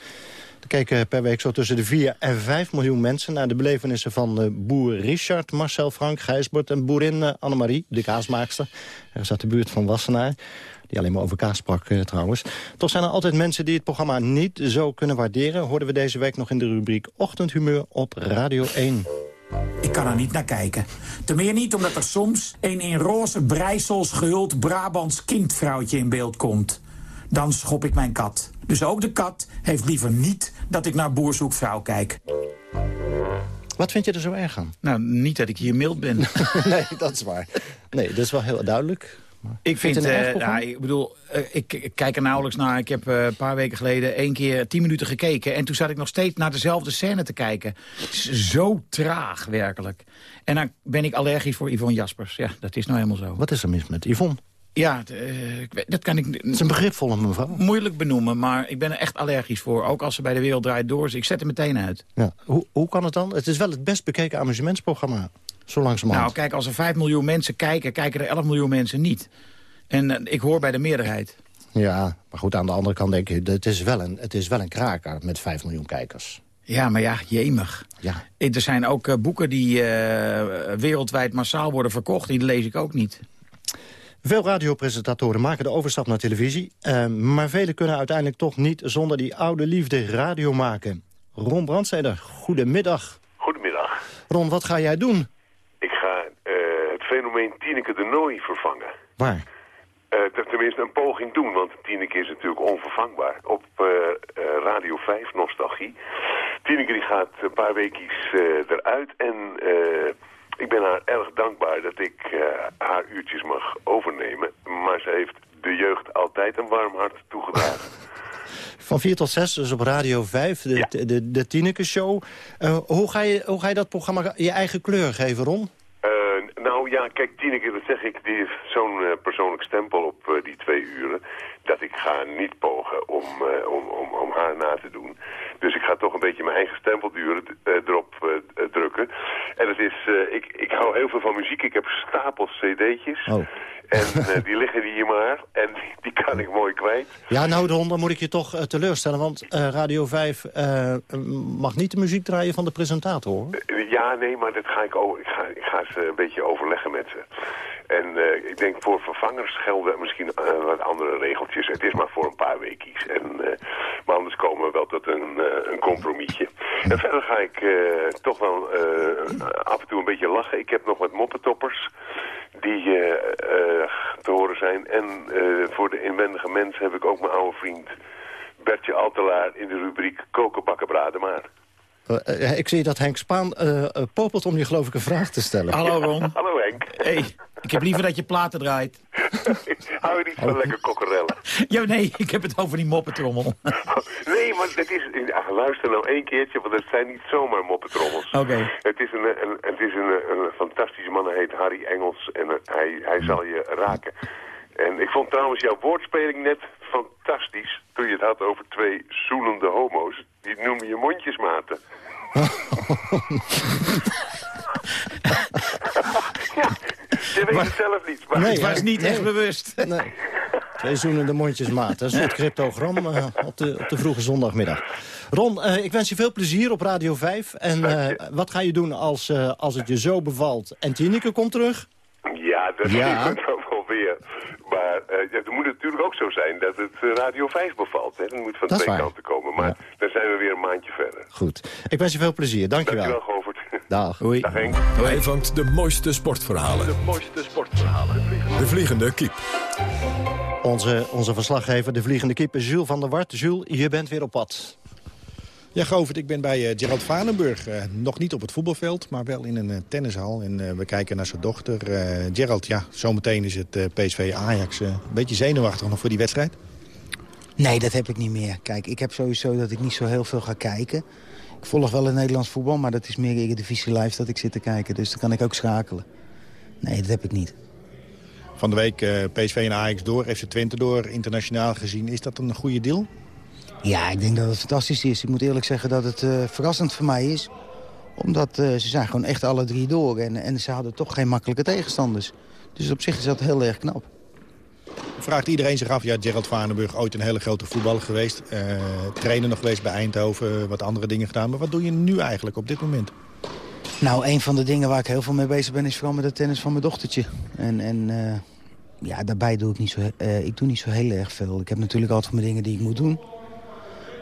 Er keken per week zo tussen de 4 en 5 miljoen mensen... naar de belevenissen van uh, boer Richard, Marcel Frank, Gijsbert... en boerin uh, Annemarie, de kaasmaakster. Er is uit de buurt van Wassenaar. Die alleen maar over kaas sprak trouwens. Toch zijn er altijd mensen die het programma niet zo kunnen waarderen. Hoorden we deze week nog in de rubriek Ochtendhumeur op Radio 1. Ik kan er niet naar kijken. Ten meer niet omdat er soms een in roze breisels gehuld Brabants kindvrouwtje in beeld komt. Dan schop ik mijn kat. Dus ook de kat heeft liever niet dat ik naar Boerzoekvrouw kijk. Wat vind je er zo erg aan? Nou, niet dat ik hier mild ben. [laughs] nee, dat is waar. Nee, dat is wel heel duidelijk. Maar ik vind, uh, nou, ik bedoel, uh, ik, ik, kijk er nauwelijks naar. Ik heb uh, een paar weken geleden één keer tien minuten gekeken... en toen zat ik nog steeds naar dezelfde scène te kijken. Zo traag, werkelijk. En dan ben ik allergisch voor Yvonne Jaspers. Ja, dat is nou helemaal zo. Wat is er mis met Yvonne? Ja, dat kan ik... Het is een begripvolle mevrouw. Moeilijk benoemen, maar ik ben er echt allergisch voor. Ook als ze bij de wereld draait door. Dus ik zet hem meteen uit. Ja. Hoe, hoe kan het dan? Het is wel het best bekeken amusementsprogramma. Zo langzamerhand. Nou, kijk, als er 5 miljoen mensen kijken, kijken er 11 miljoen mensen niet. En uh, ik hoor bij de meerderheid. Ja, maar goed, aan de andere kant denk ik... het is wel een, het is wel een kraker met 5 miljoen kijkers. Ja, maar ja, jemig. Ja. Er zijn ook uh, boeken die uh, wereldwijd massaal worden verkocht. Die lees ik ook niet. Veel radiopresentatoren maken de overstap naar televisie. Uh, maar velen kunnen uiteindelijk toch niet zonder die oude liefde radio maken. Ron Brandsteder, goedemiddag. Goedemiddag. Ron, wat ga jij doen? Ik ga uh, het fenomeen Tineke de Nooi vervangen. Waar? Uh, tenminste een poging doen, want Tineke is natuurlijk onvervangbaar. Op uh, uh, Radio 5, Nostalgie. Tineke die gaat een paar weekjes eruit en ik ben haar erg dankbaar dat ik haar uurtjes mag overnemen. Maar ze heeft de jeugd altijd een warm hart toegedragen. [laughs] Van 4 tot 6, dus op Radio 5, de, ja. de, de, de Tineke Show. hoe, ga je, hoe ga je dat programma je eigen kleur geven, Ron? Kijk, Tineke, dat zeg ik, die heeft zo'n uh, persoonlijk stempel op uh, die twee uren... dat ik ga niet pogen om, uh, om, om, om, haar na te doen. Dus ik ga toch een beetje mijn eigen stempelduren erop drukken. En het is, ik, ik hou heel veel van muziek. Ik heb stapels cd'tjes. Oh. En die liggen hier maar. En die, die, kan ik mooi kwijt. Ja, nou Ron, dan moet ik je toch teleurstellen. Want Radio 5 mag niet de muziek draaien van de presentator, ja, nee, maar dat ga ik, ook, ik, ga, ik ga ze een beetje overleggen met ze. En uh, ik denk voor vervangers gelden misschien uh, wat andere regeltjes. Het is maar voor een paar weekjes. En, uh, maar anders komen we wel tot een, een compromisje. En verder ga ik toch wel af en toe een beetje lachen. Ik heb nog wat moppentoppers die te horen zijn. En voor de inwendige mens heb ik ook mijn oude vriend Bertje Altelaar in de rubriek Koken, bakken, braden maar. Uh, ik zie dat Henk Spaan uh, popelt om je geloof ik een vraag te stellen. Hallo Ron. [laughs] Hallo Henk. Hey, ik heb liever dat je platen draait. [laughs] Hou je niet van oh. lekker kokkerellen? Ja, nee, ik heb het over die moppetrommel. [laughs] nee, maar het is, luister nou één keertje, want het zijn niet zomaar moppetrommels. Oké. Okay. Het is, een, een, het is een, een fantastische man, hij heet Harry Engels en hij, hij zal je raken. En ik vond trouwens jouw woordspeling net fantastisch toen je het had over twee zoenende homo's. Die noemen je mondjesmaten. [laughs] ja, je weet het zelf niet. Maar nee, het was niet echt bewust. Nee. Twee zoenende mondjesmaten. Dat is het cryptogram uh, op, de, op de vroege zondagmiddag. Ron, uh, ik wens je veel plezier op Radio 5. En uh, wat ga je doen als, als het je zo bevalt en Tineke komt terug? Ja, dat ja. is het wel weer. Maar uh, het moet natuurlijk ook zo zijn dat het uh, Radio 5 bevalt. Hè. Dat moet van twee kanten komen. Maar ja. dan zijn we weer een maandje verder. Goed. Ik wens je veel plezier. Dankjewel. Dankjewel, Govert. Dag. Hoi. Dag Henk. Hij vangt de mooiste sportverhalen. De mooiste sportverhalen. De vliegende kiep. Onze, onze verslaggever, de vliegende kip, Jules van der Wart. Jules, je bent weer op pad. Ja, Govert, ik ben bij uh, Gerald Vanenburg. Uh, nog niet op het voetbalveld, maar wel in een uh, tennishal. En we kijken naar zijn dochter. Gerald, ja, zometeen is het PSV Ajax. een beetje zenuwachtig nog voor die wedstrijd? Nee, dat heb ik niet meer. Kijk, ik heb sowieso dat ik niet zo heel veel ga kijken. Ik volg wel het Nederlands voetbal, maar dat is meer Eredivisie Live dat ik zit te kijken. Dus dan kan ik ook schakelen. Nee, dat heb ik niet. Van de week PSV en Ajax door, FC Twente door, internationaal gezien. Is dat een goede deal? Ja, ik denk dat het fantastisch is. Ik moet eerlijk zeggen dat het uh, verrassend voor mij is. Omdat uh, ze zijn gewoon echt alle drie door. En, en ze hadden toch geen makkelijke tegenstanders. Dus op zich is dat heel erg knap. Vraagt iedereen zich af, ja, Gerald Vanenburg, ooit een hele grote voetballer geweest. Uh, trainer nog geweest bij Eindhoven, wat andere dingen gedaan. Maar wat doe je nu eigenlijk op dit moment? Nou, een van de dingen waar ik heel veel mee bezig ben... is vooral met de tennis van mijn dochtertje. En, en ja, daarbij doe ik niet zo, ik doe niet zo heel erg veel. Ik heb natuurlijk altijd mijn dingen die ik moet doen.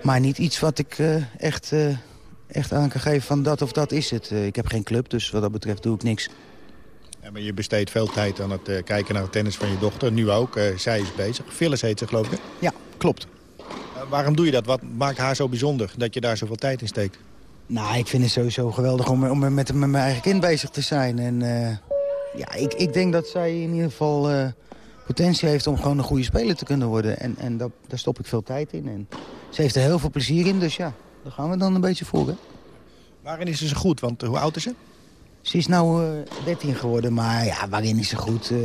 Maar niet iets wat ik uh, echt, uh, echt aan kan geven van dat of dat is het. Uh, ik heb geen club, dus wat dat betreft doe ik niks. Ja, maar je besteedt veel tijd aan het kijken naar het tennis van je dochter. Nu ook. zij is bezig. Phyllis heet ze, geloof ik. Ja, klopt. waarom doe je dat? Wat maakt haar zo bijzonder dat je daar zoveel tijd in steekt? Nou, ik vind het sowieso geweldig om, om met, met mijn eigen kind bezig te zijn. En ja, ik, ik denk dat zij in ieder geval potentie heeft om gewoon een goede speler te kunnen worden. En, en dat, daar stop ik veel tijd in. En ze heeft er heel veel plezier in, dus ja, daar gaan we dan een beetje voor. Hè? Waarin is ze goed? Want hoe oud is ze? Ze is nu uh, 13 geworden, maar ja, waarin is ze goed? Uh,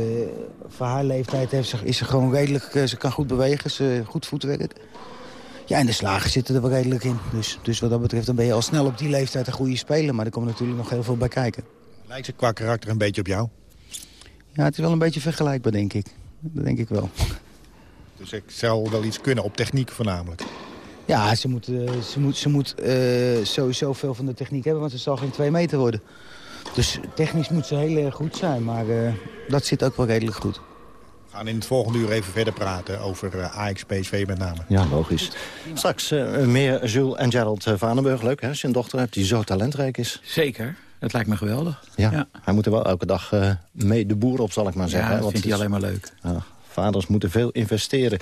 voor haar leeftijd heeft ze, is ze gewoon redelijk... Uh, ze kan goed bewegen, ze goed voetwerk. Ja, en de slagen zitten er wel redelijk in. Dus, dus wat dat betreft dan ben je al snel op die leeftijd een goede speler. Maar er komt natuurlijk nog heel veel bij kijken. Lijkt ze qua karakter een beetje op jou? Ja, het is wel een beetje vergelijkbaar, denk ik. Dat denk ik wel. Dus ik zal wel iets kunnen op techniek voornamelijk? Ja, ze moet, uh, ze moet, ze moet uh, sowieso veel van de techniek hebben, want ze zal geen twee meter worden. Dus technisch moet ze heel erg goed zijn, maar uh, dat zit ook wel redelijk goed. We gaan in het volgende uur even verder praten over AX PSV met name. Ja, logisch. Straks meer Jules en Gerald Vanenburg. Leuk hè, als je een dochter hebt die zo talentrijk is. Zeker. Het lijkt me geweldig. Ja, hij moet er wel elke dag mee de boer op, zal ik maar zeggen. Ja, dat vindt hij alleen maar leuk. Ja, vaders moeten veel investeren.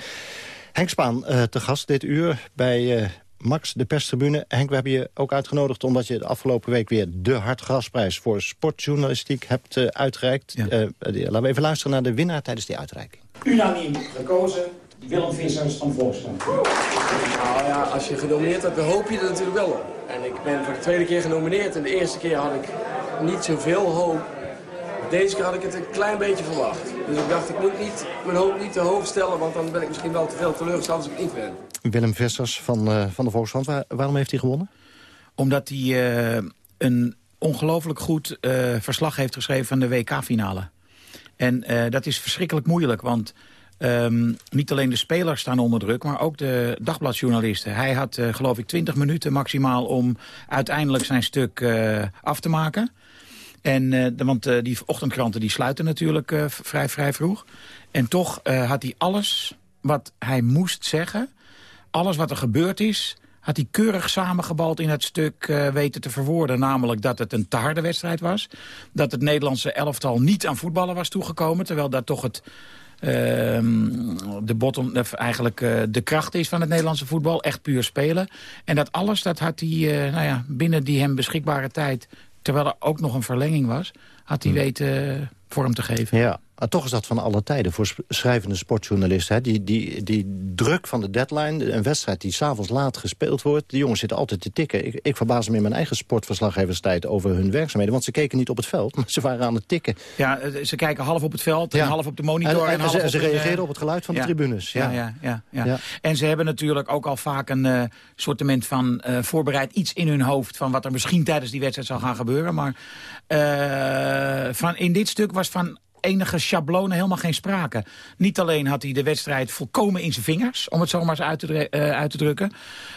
Henk Spaan uh, te gast dit uur bij uh, Max, de perstribune. Henk, we hebben je ook uitgenodigd omdat je de afgelopen week... weer de Hartgrasprijs voor sportjournalistiek hebt uh, uitgereikt. laten we even luisteren naar de winnaar tijdens die uitreiking. Unaniem gekozen, Willem Vissers van Volkskrant. Nou ja, als je genomineerd hebt, dan hoop je er natuurlijk wel op. En ik ben voor de tweede keer genomineerd. En de eerste keer had ik niet zoveel hoop. Deze keer had ik het een klein beetje verwacht. Dus ik dacht, ik moet niet, mijn hoop niet te hoog stellen... want dan ben ik misschien wel te veel teleurgesteld als ik niet ben. Willem Vissers van, uh, van de Volkskrant, Waar, waarom heeft hij gewonnen? Omdat hij uh, een ongelooflijk goed uh, verslag heeft geschreven van de WK-finale. En dat is verschrikkelijk moeilijk, want... Um, niet alleen de spelers staan onder druk, maar ook de dagbladjournalisten. Hij had, uh, geloof ik, 20 minuten maximaal om uiteindelijk zijn stuk uh, af te maken. En, de, want die ochtendkranten die sluiten natuurlijk vrij, vrij vroeg. En toch had hij alles wat hij moest zeggen, alles wat er gebeurd is had hij keurig samengebald in het stuk weten te verwoorden. Namelijk dat het een te harde wedstrijd was. Dat het Nederlandse elftal niet aan voetballen was toegekomen. Terwijl dat toch het Ehm, de bottom, eigenlijk de kracht is van het Nederlandse voetbal. Echt puur spelen. En dat alles, dat had hij nou ja, binnen die hem beschikbare tijd... terwijl er ook nog een verlenging was, had hij hmm. weten vorm te geven. Ja, maar toch is dat van alle tijden voor schrijvende sportjournalisten. Hè? Die, die, die druk van de deadline, een wedstrijd die s'avonds laat gespeeld wordt... die jongens zitten altijd te tikken. Ik, ik verbaas me in mijn eigen sportverslaggeverstijd over hun werkzaamheden. Want ze keken niet op het veld, [laughs] maar ze waren aan het tikken. Ja, eh, ze kijken half op het veld en half op de monitor. En, en, ze, ze reageerden op het geluid van de tribunes. Ja. Ja, ja, ja, En ze hebben natuurlijk ook al vaak een uh, sortiment van uh, voorbereid iets in hun hoofd... van wat er misschien tijdens die wedstrijd zal gaan gebeuren. Maar uh, van, in dit stuk was van enige schablonen helemaal geen sprake. Niet alleen had hij de wedstrijd volkomen in zijn vingers, om het zo maar eens uit te, uh, uit te drukken.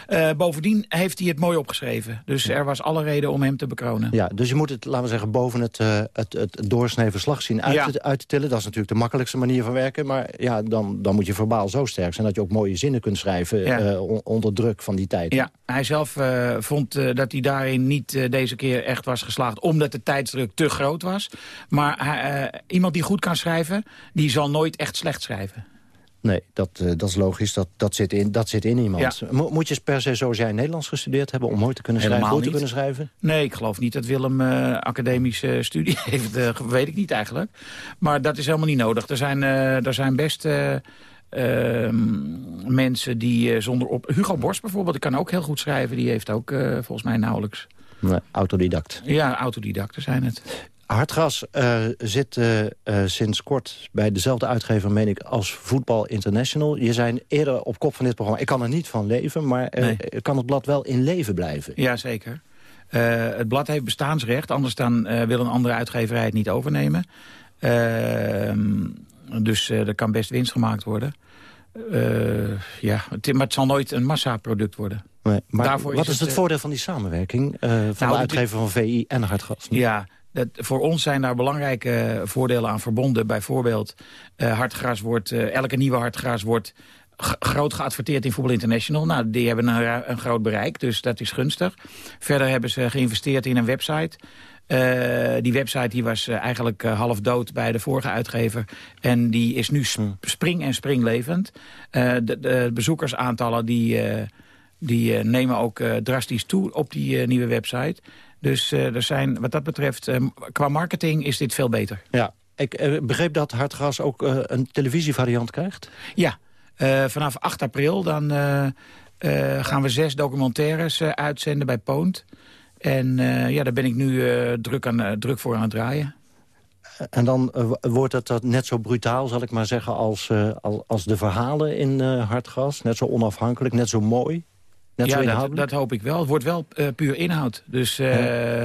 Uh, bovendien heeft hij het mooi opgeschreven. Dus er was alle reden om hem te bekronen. Ja, dus je moet het, laten we zeggen, boven het, uh, het, het doorsnee verslag zien uit, ja. te, uit te tillen. Dat is natuurlijk de makkelijkste manier van werken. Maar ja, dan, dan moet je verbaal zo sterk zijn dat je ook mooie zinnen kunt schrijven ja. onder druk van die tijd. Ja, hij zelf vond dat hij daarin niet deze keer echt was geslaagd, omdat de tijdsdruk te groot was. Maar hij, iemand die goed kan schrijven, die zal nooit echt slecht schrijven. Nee, dat, uh, dat is logisch. Dat, dat, zit in, dat zit in iemand. Ja. Mo moet je per se zoals jij Nederlands gestudeerd hebben... om mooi te kunnen schrijven, goed te kunnen schrijven? Nee, ik geloof niet dat Willem uh, academische studie [laughs] heeft. Uh, weet ik niet eigenlijk. Maar dat is helemaal niet nodig. Er zijn, er zijn best... Ehm, mensen die zonder op... Hugo Borst bijvoorbeeld, die kan ook heel goed schrijven. Die heeft ook volgens mij nauwelijks... Nee, autodidact. Ja, autodidacten zijn het. Hartgras uh, zit uh, uh, sinds kort bij dezelfde uitgever, meen ik, als Voetbal International. Je zei eerder op kop van dit programma, ik kan er niet van leven... maar nee. kan het blad wel in leven blijven? Jazeker. het blad heeft bestaansrecht, anders dan wil een andere uitgeverij het niet overnemen. Ehm, dus er kan best winst gemaakt worden. ja, het, maar het zal nooit een massaproduct worden. Nee, maar wat is het, het voordeel van die samenwerking van nou, de uitgever van VI en Hartgras? Ja, dat, voor ons zijn daar belangrijke voordelen aan verbonden. Bijvoorbeeld, uh, hartgras wordt, uh, elke nieuwe hartgras wordt groot geadverteerd in Voetbal International. Nou, die hebben een, een, groot bereik, dus dat is gunstig. Verder hebben ze geïnvesteerd in een website. Uh, die website die was eigenlijk half dood bij de vorige uitgever. En die is nu sp spring- en springlevend. de, de, bezoekersaantallen die, die nemen ook drastisch toe op die nieuwe website. Dus uh, er zijn, wat dat betreft, uh, qua marketing is dit veel beter. Ja, ik uh, begreep dat Hartgras ook een televisievariant krijgt? Ja, vanaf 8 april dan gaan we zes documentaires uitzenden bij Poont. En ja, daar ben ik nu druk, aan, druk voor aan het draaien. En dan wordt het dat net zo brutaal, zal ik maar zeggen, als, als de verhalen in Hartgras? Net zo onafhankelijk, net zo mooi? Ja, dat, dat, hoop ik wel. Het wordt wel uh, puur inhoud. Dus uh,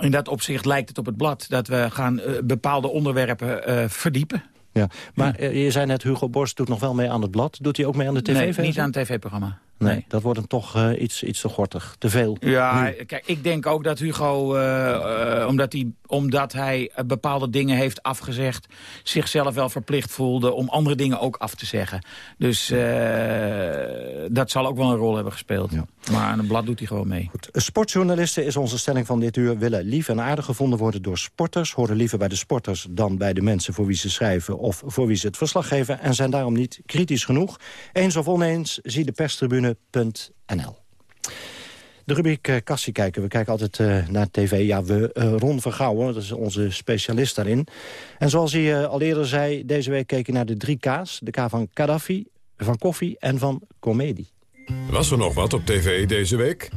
in dat opzicht lijkt het op het blad... dat we gaan uh, bepaalde onderwerpen verdiepen. Ja, maar je zei net, Hugo Borst doet nog wel mee aan het blad. Doet hij ook mee aan de tv-versie? Nee, niet aan het tv-programma. Nee, dat wordt hem toch eh, iets, iets te gortig. Te veel. Ja, Nu. kijk, ik denk ook dat Hugo, eh, eh, omdat, hij, omdat hij bepaalde dingen heeft afgezegd... zichzelf wel verplicht voelde om andere dingen ook af te zeggen. Dus dat zal ook wel een rol hebben gespeeld. Maar aan het blad doet hij gewoon mee. Sportjournalisten is onze stelling van dit uur... willen lief en aardig gevonden worden door sporters... horen liever bij de sporters dan bij de mensen voor wie ze schrijven... of voor wie ze het verslag geven... en zijn daarom niet kritisch genoeg. Eens of oneens, zie de perstribune.nl. De rubriek uh, Kassie kijken. We kijken altijd uh, naar tv. Ja, we, uh, Ron Vergouwen, dat is onze specialist daarin. En zoals hij al eerder zei, deze week keken naar de drie K's. De K van Gaddafi, van koffie en van comedie. Was er nog wat op tv deze week?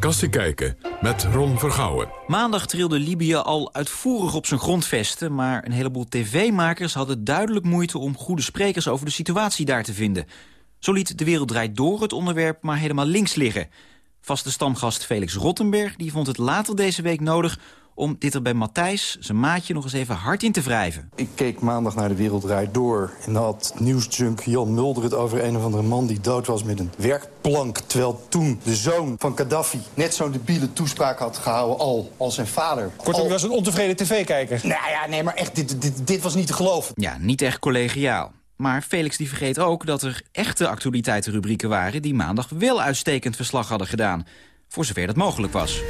Kassie kijken met Ron Vergouwen. Maandag trilde Libië al uitvoerig op zijn grondvesten... maar een heleboel tv-makers hadden duidelijk moeite... om goede sprekers over de situatie daar te vinden. Zo liet De Wereld Draait Door het onderwerp maar helemaal links liggen. Vaste stamgast Felix Rottenberg die vond het later deze week nodig... om dit er bij Matthijs, zijn maatje, nog eens even hard in te wrijven. Ik keek maandag naar De Wereld Draait Door... en dan had nieuwsjunk Jan Mulder het over een of andere man... die dood was met een werkplank... terwijl toen de zoon van Gaddafi net zo'n debiele toespraak had gehouden... al, als zijn vader. Kortom, u was een ontevreden tv-kijker. Nou ja, nee, maar echt, dit, dit, dit was niet te geloven. Ja, niet echt collegiaal. Maar Felix die vergeet ook dat er echte actualiteitenrubrieken waren... die maandag wel uitstekend verslag hadden gedaan. Voor zover dat mogelijk was.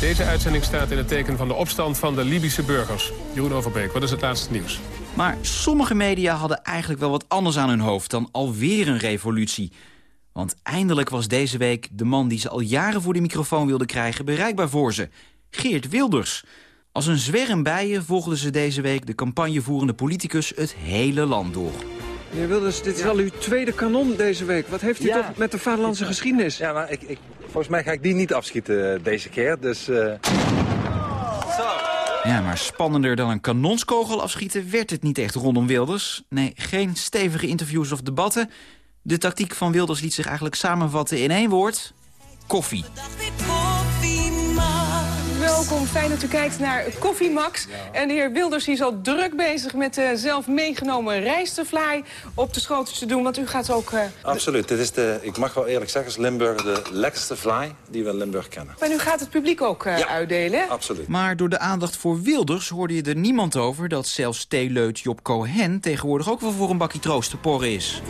Deze uitzending staat in het teken van de opstand van de Libische burgers. Jeroen Overbeek, wat is het laatste nieuws? Maar sommige media hadden eigenlijk wel wat anders aan hun hoofd... dan alweer een revolutie. Want eindelijk was deze week de man die ze al jaren voor de microfoon wilden krijgen... bereikbaar voor ze. Geert Wilders. Als een zwerm bijen volgden ze deze week de campagnevoerende politicus het hele land door. Meneer Wilders, dit is al uw tweede kanon deze week. Wat heeft u Ja. toch met de vaderlandse geschiedenis? Ja, maar ik, ik, volgens mij ga ik die niet afschieten eh, deze keer. Dus eh, Ja, maar spannender dan een kanonskogel afschieten werd het niet echt rondom Wilders. Nee, geen stevige interviews of debatten. De tactiek van Wilders liet zich eigenlijk samenvatten in één woord. Koffie. Welkom, fijn dat u kijkt naar Koffie Max. En de heer Wilders die is al druk bezig met de zelf meegenomen rijstefly op de schotel te doen. Want u gaat ook... eh, absoluut. Dit is de, ik mag wel eerlijk zeggen, als Limburg de lekkerste fly die we in Limburg kennen. en u gaat het publiek ook eh, uitdelen. hè? Absoluut. Maar door de aandacht voor Wilders hoorde je er niemand over... dat zelfs theeleut Job Cohen tegenwoordig ook wel voor een bakje troost te porren is.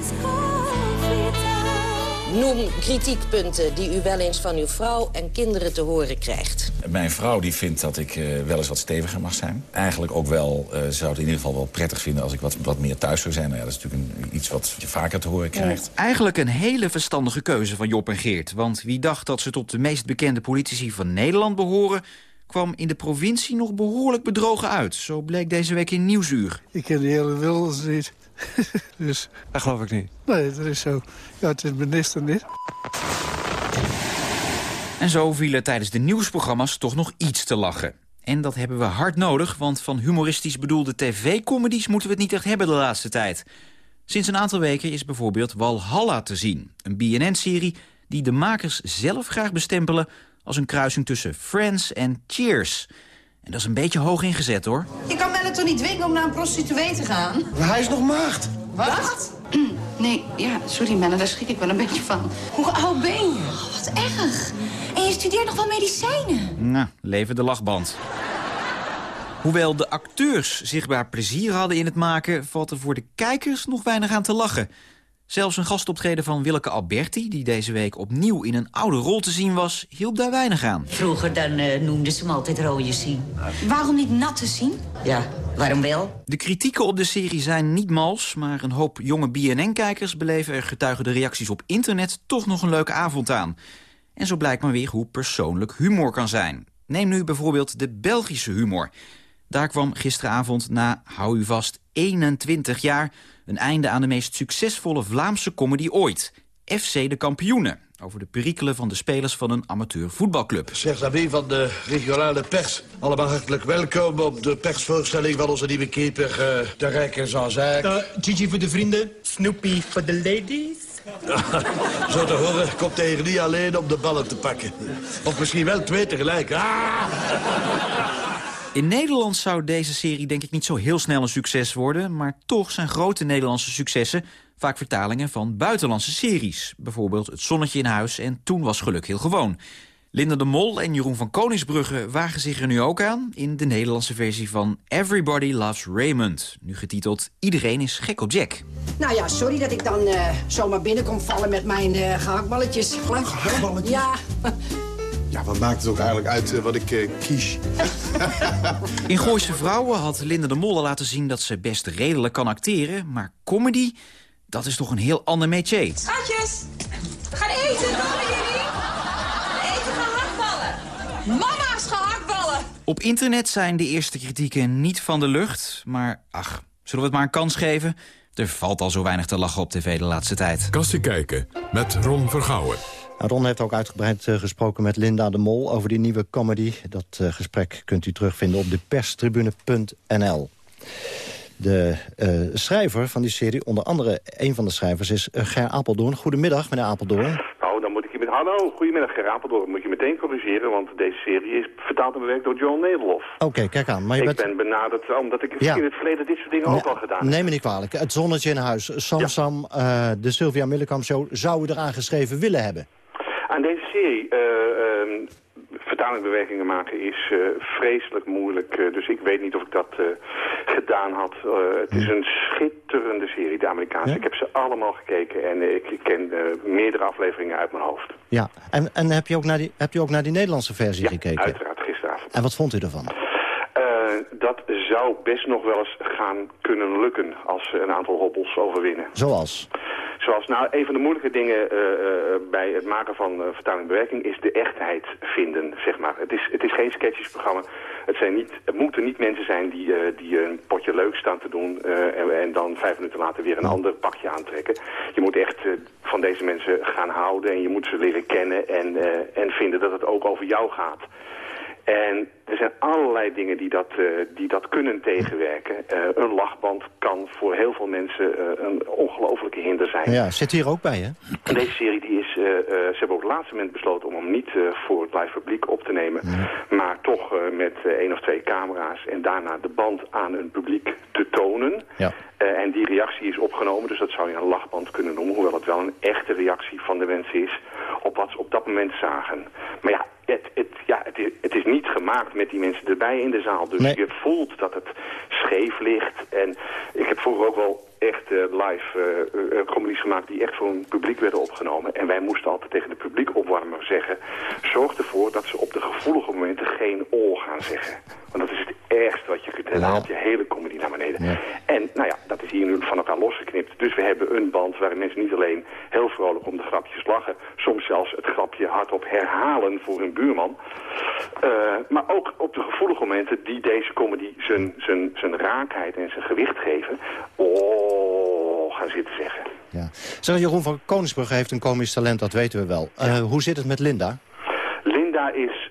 Noem kritiekpunten die u wel eens van uw vrouw en kinderen te horen krijgt. Mijn vrouw die vindt dat ik eh, wel eens wat steviger mag zijn. Eigenlijk ook wel, eh, zou het in ieder geval wel prettig vinden... als ik wat, wat meer thuis zou zijn. Nou ja, dat is natuurlijk een, iets wat je vaker te horen krijgt. Eigenlijk een hele verstandige keuze van Job en Geert. Want wie dacht dat ze tot de meest bekende politici van Nederland behoren... kwam in de provincie nog behoorlijk bedrogen uit. Zo bleek deze week in Nieuwsuur. Ik ken die hele Wilders niet. [laughs] dus, Dat geloof ik niet. nee, dat is zo. Ja, het is minister niet. En zo viel er tijdens de nieuwsprogramma's toch nog iets te lachen. En dat hebben we hard nodig, want van humoristisch bedoelde tv-comedies... moeten we het niet echt hebben de laatste tijd. Sinds een aantal weken is bijvoorbeeld Walhalla te zien. Een BNN-serie die de makers zelf graag bestempelen... als een kruising tussen Friends en Cheers. En dat is een beetje hoog ingezet, hoor. Je kan Melle toch niet dwingen om naar een prostituee te gaan? Maar hij is nog maagd. Wat? [clears throat] Nee, ja, sorry Melle, daar schrik ik wel een beetje van. Hoe oud ben je? wat erg. En je studeert nog wel medicijnen. Nou, leven de lachband. Hoewel de acteurs zichtbaar plezier hadden in het maken... valt er voor de kijkers nog weinig aan te lachen. Zelfs een gastoptreden van Willeke Alberti... die deze week opnieuw in een oude rol te zien was... hielp daar weinig aan. Vroeger dan eh, noemden ze hem altijd rode zien. Waarom niet natte zien? Ja, waarom wel? De kritieken op de serie zijn niet mals... maar een hoop jonge BNN-kijkers beleven er getuigen de reacties op internet... toch nog een leuke avond aan. En zo blijkt maar weer hoe persoonlijk humor kan zijn. Neem nu bijvoorbeeld de Belgische humor. Daar kwam gisteravond na, hou u vast, 21 jaar... een einde aan de meest succesvolle Vlaamse comedy ooit. FC de Kampioenen. Over de perikelen van de spelers van een amateur voetbalclub. Zeg Xavier van de regionale pers. Allemaal hartelijk welkom op de persvoorstelling van onze nieuwe keeper, uh, de Rijker Zanzaak. Gigi voor de vrienden, Snoopy voor de ladies. [laughs] Zo te horen komt hij hier niet alleen om de ballen te pakken. Of misschien wel twee tegelijk. Ah! In Nederland zou deze serie denk ik niet zo heel snel een succes worden... maar toch zijn grote Nederlandse successen... vaak vertalingen van buitenlandse series. Bijvoorbeeld Het Zonnetje in Huis en Toen was geluk heel gewoon. Linda de Mol en Jeroen van Koningsbrugge wagen zich er nu ook aan... in de Nederlandse versie van Everybody Loves Raymond. Nu getiteld Iedereen is gek op Jack. Nou ja, sorry dat ik dan eh, zomaar binnen kom vallen met mijn uh, gehaktballetjes. Gehaktballetjes? Ja. Ja, wat maakt het ook eigenlijk uit uh, wat ik uh, kies? [laughs] In Gooise Vrouwen had Linda de Mol laten zien dat ze best redelijk kan acteren. Maar comedy, dat is toch een heel ander métier. Schatjes, we gaan eten, komen jullie? We eten gehaktballen. Mama's gehaktballen. Op internet zijn de eerste kritieken niet van de lucht. Maar ach, zullen we het maar een kans geven? Er valt al zo weinig te lachen op tv de laatste tijd. Kastie kijken met Ron Vergouwen. Ron heeft ook uitgebreid uh, gesproken met Linda de Mol over die nieuwe comedy. Dat uh, gesprek kunt u terugvinden op de perstribune.nl. De uh, schrijver van die serie, onder andere een van de schrijvers, is Ger Apeldoorn. Goedemiddag, meneer Apeldoorn. Nou, dan moet ik je met... Hallo, goedemiddag Ger Apeldoorn. Moet je meteen corrigeren, want deze serie is vertaald en bewerkt door John Nederlof. Oké, okay, kijk aan. Maar je ik bent... ben benaderd omdat ik Ja. in het verleden dit soort dingen ook al gedaan heb. Neem me niet kwalijk. Het zonnetje in huis. Samsam, eh, de Sylvia Millikamp Show, zou u eraan geschreven willen hebben. Aan deze serie eh ehm, vertalingbewerkingen maken is eh, vreselijk moeilijk. eh, dus ik weet niet of ik dat gedaan had. Het is een schitterende serie, de Amerikaanse. Ik heb ze allemaal gekeken en ik, ken meerdere afleveringen uit mijn hoofd. Ja, en, en heb, je ook naar die, heb je ook naar die Nederlandse versie gekeken? Uiteraard gisteravond. En wat vond u ervan? Eh, dat zou best nog wel eens gaan kunnen lukken als ze een aantal hobbels overwinnen. Zoals? Zoals, nou, een van de moeilijke dingen eh, eh, bij het maken van uh, vertaling-bewerking is de echtheid vinden, zeg maar. Het is, het is geen sketchesprogramma. Het, zijn niet, het moeten niet mensen zijn die, eh, die een potje leuk staan te doen en, en dan vijf minuten later weer een ander pakje aantrekken. Je moet echt van deze mensen gaan houden en je moet ze leren kennen en, en vinden dat het ook over jou gaat. En er zijn allerlei dingen die dat, eh, die dat kunnen tegenwerken. Eh, een lachband kan voor heel veel mensen eh, een ongelofelijke hinder zijn. Ja, zit hier ook bij, hè? En deze serie die is, ze hebben op het laatste moment besloten om hem niet voor het live publiek op te nemen. Maar toch met één of twee camera's en daarna de band aan een publiek te tonen. Ja. En die reactie is opgenomen, dus dat zou je een lachband kunnen noemen. Hoewel het wel een echte reactie van de mensen is op wat ze op dat moment zagen. Maar ja, gemaakt met die mensen erbij in de zaal. Dus je voelt dat het scheef ligt. En ik heb vroeger ook wel echt eh, live eh, comedies gemaakt die echt voor een publiek werden opgenomen. En wij moesten altijd tegen de publiekopwarmer zeggen... zorg ervoor dat ze op de gevoelige momenten geen ol gaan zeggen. Want dat is het ergste wat je kunt. En dan haalt je hele comedy naar beneden. En nou ja, dat is hier nu van elkaar losgeknipt. Dus we hebben een band waarin mensen niet alleen heel vrolijk om de grapjes lachen... soms zelfs het grapje hardop herhalen voor hun buurman... Uh, maar ook op de gevoelige momenten die deze comedy zijn, zijn, zijn raakheid en zijn gewicht geven... oh, gaan zitten zeggen. Ja. Zeg, Jeroen van Koningsbrugge heeft een komisch talent, dat weten we wel. Uh, hoe zit het met Linda?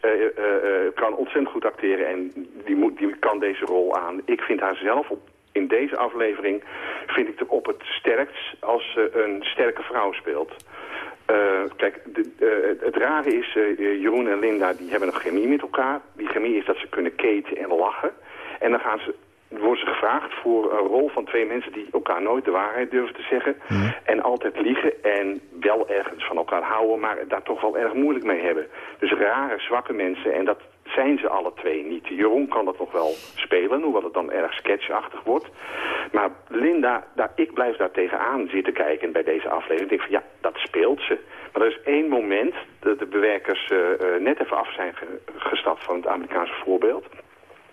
Linda is, uh, kan ontzettend goed acteren en die, moet, die kan deze rol aan. Ik vind haar zelf op, in deze aflevering vind ik er op het sterkst als ze een sterke vrouw speelt. Kijk, de, het rare is, Jeroen en Linda die hebben een chemie met elkaar. Die chemie is dat ze kunnen keten en lachen. En dan gaan ze, worden ze gevraagd voor een rol van twee mensen die elkaar nooit de waarheid durven te zeggen. Mm. En altijd liegen en wel ergens van elkaar houden, maar daar toch wel erg moeilijk mee hebben. Dus rare, zwakke mensen en dat zijn ze alle twee niet. Jeroen kan dat nog wel spelen, hoewel het dan erg sketchachtig wordt. Maar Linda, daar, ik blijf daar tegenaan zitten kijken bij deze aflevering. Ik denk van ja, dat speelt ze. Maar er is één moment dat de bewerkers uh, uh, net even af zijn ge gestapt van het Amerikaanse voorbeeld.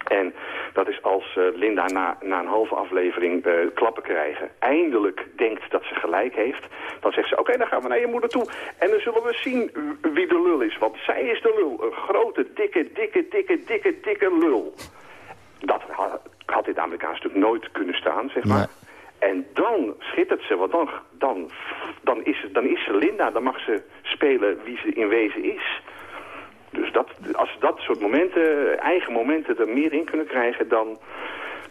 En dat is als uh, Linda na, na een halve aflevering uh, klappen krijgen... eindelijk denkt dat ze gelijk heeft... dan zegt ze, oké, okay, dan gaan we naar je moeder toe... en dan zullen we zien wie de lul is. Want zij is de lul. Een grote, dikke, dikke, dikke, dikke, dikke lul. Dat had, had dit Amerikaans natuurlijk nooit kunnen staan, zeg maar. Nee. En dan schittert ze, want dan, dan, dan, is, dan is ze Linda. Dan mag ze spelen wie ze in wezen is... Dat, soort momenten, eigen momenten er meer in kunnen krijgen... dan,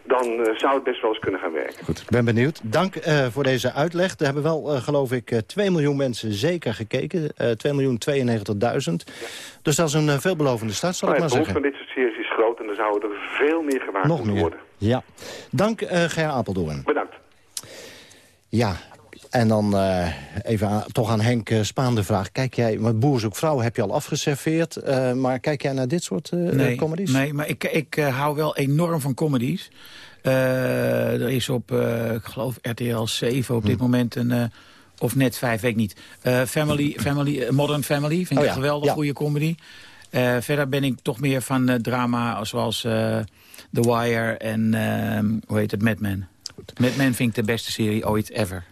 dan uh, zou het best wel eens kunnen gaan werken. Goed, ik ben benieuwd. Dank uh, voor deze uitleg. Er hebben wel, uh, geloof ik, 2 miljoen mensen zeker gekeken. 2 miljoen 92.000. Ja. Dus dat is een veelbelovende start, zal nou, ik maar zeggen. Het van dit soort series is groot en er zouden er veel meer meer. worden. Ja. Dank, Ger Apeldoorn. Bedankt. Ja, En dan uh, even aan, toch aan Henk uh, Spaan de vraag. Kijk jij, want Boer zoekt vrouw heb je al afgeserveerd. Uh, maar kijk jij naar dit soort nee, comedies? Nee, maar ik, ik hou wel enorm van comedies. er is op, ik geloof RTL 7 op dit Hm. moment een... of net 5, weet ik niet. family, family, Modern Family, vind ik Oh ja, een geweldig ja. goede comedy. verder ben ik toch meer van drama zoals The Wire en, ehm, hoe heet het, Mad Men. Mad Men vind ik de beste serie ooit ever.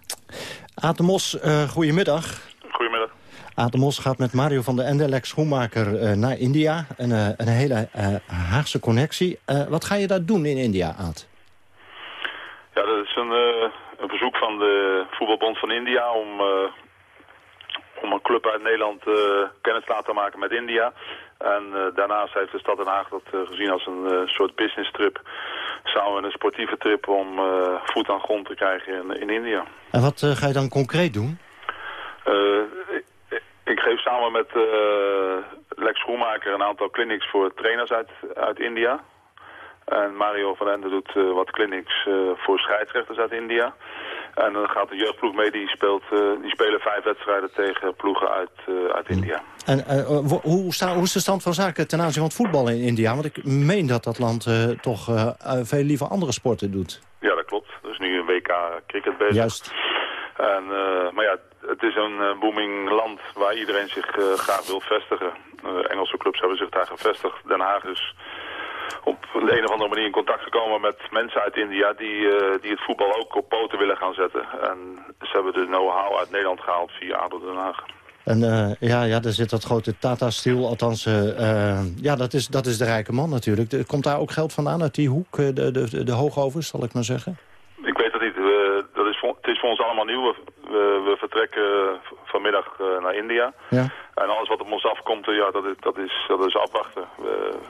Aad de Mos, uh, goedemiddag. Goedemiddag. Aad de Mos gaat met Mario van der Ende, Lex Schoenmaker, uh, naar India. Een, uh, een hele Haagse connectie. wat ga je daar doen in India, Aad? Ja, dat is een, een verzoek van de Voetbalbond van India... om, om een club uit Nederland kennis te laten maken met India... En uh, daarnaast heeft de stad Den Haag dat uh, gezien als een soort business trip. Samen met een sportieve trip om voet aan grond te krijgen in, in India. En wat ga je dan concreet doen? Ik, ik, geef samen met Lex Schoenmaker een aantal clinics voor trainers uit, uit India. En Mario van Ende doet wat clinics voor scheidsrechters uit India. En dan gaat de jeugdploeg mee, die, speelt, uh, die spelen vijf wedstrijden tegen ploegen uit, uh, uit India. En uh, hoe, sta, hoe is de stand van zaken ten aanzien van het voetbal in India? Want ik meen dat dat land toch veel liever andere sporten doet. Ja, dat klopt. Er is nu een WK cricket bezig. Juist. En, maar ja, het is een booming land waar iedereen zich graag wil vestigen. Engelse clubs hebben zich daar gevestigd. Den Haag is op de een of andere manier in contact gekomen met mensen uit India die, uh, die het voetbal ook op poten willen gaan zetten. En ze hebben de know-how uit Nederland gehaald via ADO Den Haag. En uh, ja, ja, daar zit dat grote Tata-stiel, althans, uh, ja, dat is, dat is de rijke man natuurlijk. Er komt daar ook geld vandaan uit die hoek, de, de, de, hoogovens, zal ik maar zeggen? Ik weet het niet. Dat is voor, het is voor ons allemaal nieuw. We, we, vertrekken vanmiddag naar India. Ja. En alles wat op ons afkomt, ja, dat is, dat is, dat is afwachten. Uh,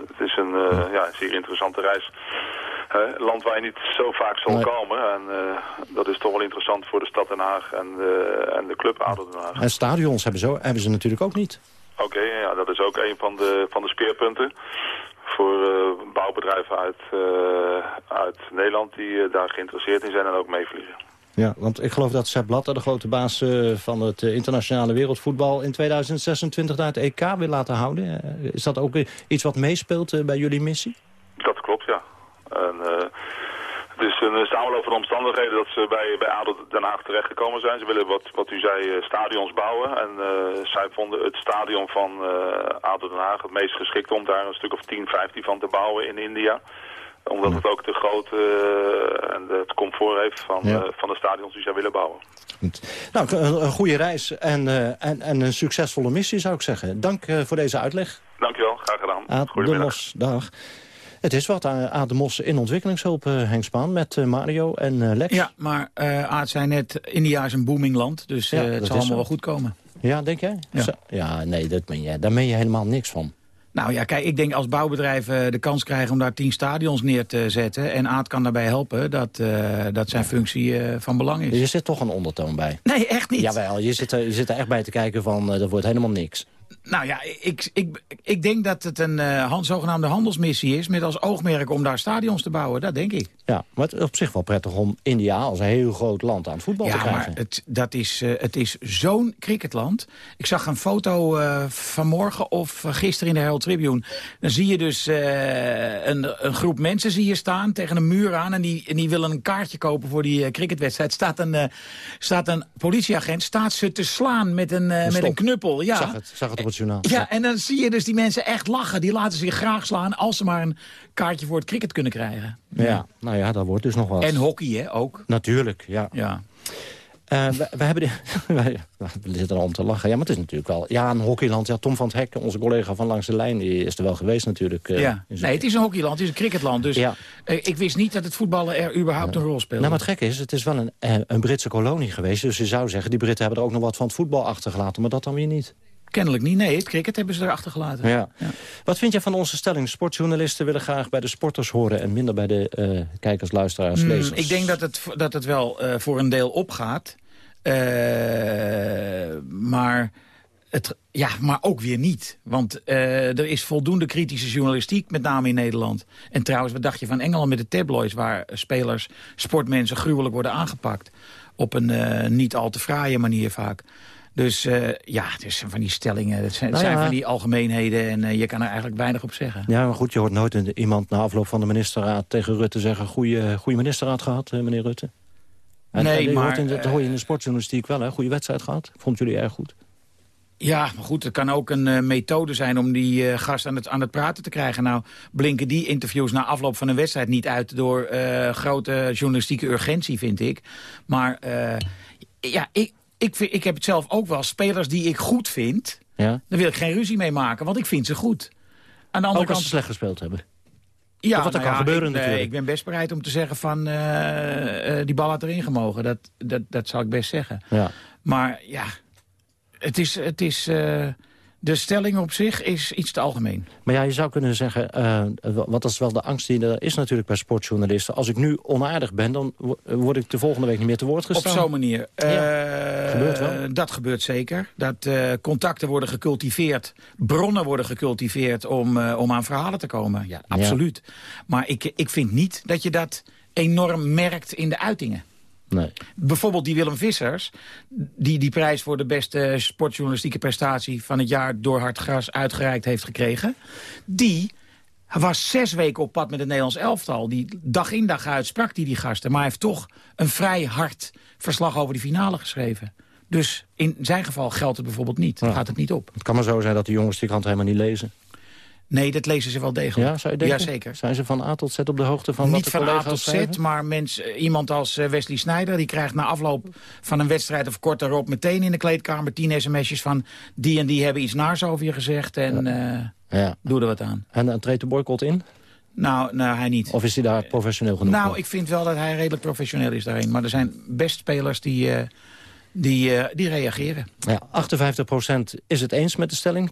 het is een, uh, ja, een zeer interessante reis. Uh, een land waar je niet zo vaak zal Nee. komen. En dat is toch wel interessant voor de stad Den Haag en de, en de club ADO Den Haag. En stadions hebben ze, hebben ze natuurlijk ook niet. Oké, okay, ja, dat is ook een van de, van de speerpunten. Voor bouwbedrijven uit, uit Nederland die daar geïnteresseerd in zijn en ook meevliegen. Ja, want ik geloof dat Sepp Blatter, de grote baas uh, van het uh, internationale wereldvoetbal... in 2026 daar het EK wil laten houden. Uh, is dat ook iets wat meespeelt bij jullie missie? Dat klopt, ja. En, het is een samenloop van omstandigheden dat ze bij, bij Den Haag terechtgekomen zijn. Ze willen, wat, wat u zei, stadions bouwen. En zij vonden het stadion van ADO Den Haag het meest geschikt om daar een stuk of 10, 15 van te bouwen in India omdat het ook de grootte uh, en het comfort heeft van, ja. uh, van de stadions die zij willen bouwen. Goed. Nou, een, een goede reis en, uh, en, en, een succesvolle missie zou ik zeggen. Dank voor deze uitleg. Dankjewel, graag gedaan. Aad de Mos, dag. Het is wat, Aad de Mos in ontwikkelingshulp, Henk Spaan, met Mario en Lex. Ja, maar Aad zei net, India is een booming land, dus ja, het zal allemaal zo. wel goed komen. Ja, denk jij? Ja, ja nee, dat meen je, daar meen je helemaal niks van. Nou ja, kijk, ik denk als bouwbedrijven de kans krijgen om daar tien stadions neer te zetten... en Aad kan daarbij helpen, dat, uh, dat zijn functie uh, van belang is. Je zit toch een ondertoon bij? Nee, echt niet. Jawel, je zit er, je zit er echt bij te kijken van, uh, dat wordt helemaal niks. Nou ja, ik, ik, ik denk dat het een uh, zogenaamde handelsmissie is... met als oogmerk om daar stadions te bouwen, dat denk ik. Ja, maar het is op zich wel prettig om India als een heel groot land aan het voetbal ja, te krijgen. Ja, maar het, dat is, uh, het is zo'n cricketland. Ik zag een foto uh, vanmorgen of gisteren in de Herald Tribune. Dan zie je dus een, een, groep mensen zie je staan tegen een muur aan... en die, en die willen een kaartje kopen voor die cricketwedstrijd. Staat een, staat een politieagent, staat ze te slaan met een, met een knuppel. Ja. Zag het, zag het op het journaal. Ja, en dan zie je dus die mensen echt lachen. Die laten zich graag slaan als ze maar een kaartje voor het cricket kunnen krijgen. Ja, ja nou ja, dat wordt dus nog wat. En hockey, hè, ook. Natuurlijk, ja. ja. Uh, we, we, hebben de, [laughs] we zitten er om te lachen. Ja, maar het is natuurlijk wel... Ja, een hockeyland. Ja, Tom van het Hek, onze collega van Langs de Lijn... die is er wel geweest natuurlijk. Uh, ja. Nee, het is een hockeyland. Het is een cricketland. Dus ja. uh, ik wist niet dat het voetballen er überhaupt een rol speelde. Nou, maar het gekke is, het is wel een, een Britse kolonie geweest. Dus je zou zeggen, die Britten hebben er ook nog wat van het voetbal achtergelaten. Maar dat dan weer niet. Kennelijk niet. Nee, het cricket hebben ze erachter gelaten. Ja. ja. Wat vind jij van onze stelling? Sportjournalisten willen graag bij de sporters horen... en minder bij de uh, kijkers, luisteraars, lezers. Mm, ik denk dat het, dat het wel uh, voor een deel opgaat. Uh, maar, het, ja, maar ook weer niet. Want er is voldoende kritische journalistiek, met name in Nederland. En trouwens, wat dacht je van Engeland met de tabloids... waar spelers, sportmensen gruwelijk worden aangepakt Op een eh, niet al te fraaie manier vaak. Dus uh, ja, het zijn van die stellingen, het zijn, nou zijn van die algemeenheden... en uh, je kan er eigenlijk weinig op zeggen. Ja, maar goed, je hoort nooit iemand na afloop van de ministerraad tegen Rutte zeggen... goede, goede ministerraad gehad, meneer Rutte. En, nee, en maar... De, dat hoor je in de sportjournalistiek wel, hè? Goede wedstrijd gehad. Vond jullie erg goed? Ja, maar goed, het kan ook een uh, methode zijn om die uh, gast aan het, aan het praten te krijgen. Nou, blinken die interviews na afloop van een wedstrijd niet uit... door uh, grote journalistieke urgentie, vind ik. Maar ja, ik, ik, vind, ik heb het zelf ook wel. Spelers die ik goed vind, ja? daar wil ik geen ruzie mee maken, want ik vind ze goed. Aan de andere ook kant... als ze slecht gespeeld hebben? Ja, of wat er nou kan ja, gebeuren ik, natuurlijk. ik ben best bereid om te zeggen van die bal had erin gemogen. Dat, dat, dat zou ik best zeggen. Ja. Maar ja, het is... Het is uh, de stelling op zich is iets te algemeen. Maar ja, je zou kunnen zeggen, uh, wat is wel de angst die er is natuurlijk bij sportjournalisten. Als ik nu onaardig ben, dan word ik de volgende week niet meer te woord gestaan. Op zo'n manier. Ja. Uh, gebeurt wel. Dat gebeurt zeker. Dat uh, contacten worden gecultiveerd, bronnen worden gecultiveerd om, om aan verhalen te komen. Ja, absoluut. Ja. Maar ik, ik vind niet dat je dat enorm merkt in de uitingen. Nee. Bijvoorbeeld die Willem Vissers, die die prijs voor de beste sportjournalistieke prestatie van het jaar door Hard Gras uitgereikt heeft gekregen. Die was zes weken op pad met het Nederlands elftal. Die dag in dag uit sprak die die gasten. Maar hij heeft toch een vrij hard verslag over die finale geschreven. Dus in zijn geval geldt het bijvoorbeeld niet. Ja. gaat het niet op. Het kan maar zo zijn dat de jongens die krant helemaal niet lezen. Nee, dat lezen ze wel degelijk. Ja, zou je denken? Jazeker. Zijn ze van A tot Z op de hoogte van Niet wat de van collega's A tot Z, schrijven? maar mens, iemand als Wesley Snijder... die krijgt na afloop van een wedstrijd of kort daarop... meteen in de kleedkamer tien sms'jes van... die en die hebben iets naars over je gezegd en ja. Uh, ja. doe er wat aan. En uh, treedt de boycott in? Nou, nou, hij niet. Of is hij daar professioneel genoeg Nou, voor? ik vind wel dat hij redelijk professioneel is daarin. Maar er zijn best spelers die... Uh, die, uh, die reageren. Ja, 58% is het eens met de stelling,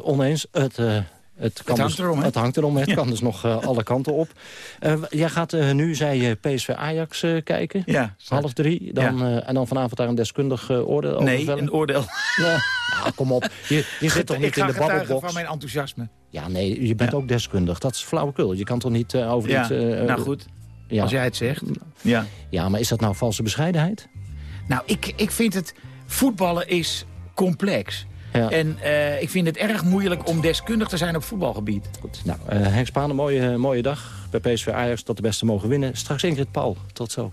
42% oneens. Het, uh, het, kan het hangt dus, erom, hè? Het hangt erom, het Ja. kan dus nog uh, alle kanten op. Uh, jij gaat uh, nu, zei je, PSV Ajax kijken. Ja. Half drie. Dan, Ja. en dan vanavond daar een deskundig oordeel over Nee, een oordeel. Ja. Nou, kom op. Je, je zit toch niet in de babbelbox? van mijn enthousiasme. Ja, nee, je bent ook deskundig. Dat is flauwekul. Je kan toch niet over Ja, iets... nou goed. Ja. Als jij het zegt. Ja. ja, maar is dat nou valse bescheidenheid? Nou, ik, ik vind het... Voetballen is complex. Ja. En uh, ik vind het erg moeilijk om deskundig te zijn op voetbalgebied. Goed. Nou, uh, Henk Spaan, een mooie, mooie dag bij PSV Ajax. Dat de beste mogen winnen. Straks Ingrid Paul. Tot zo.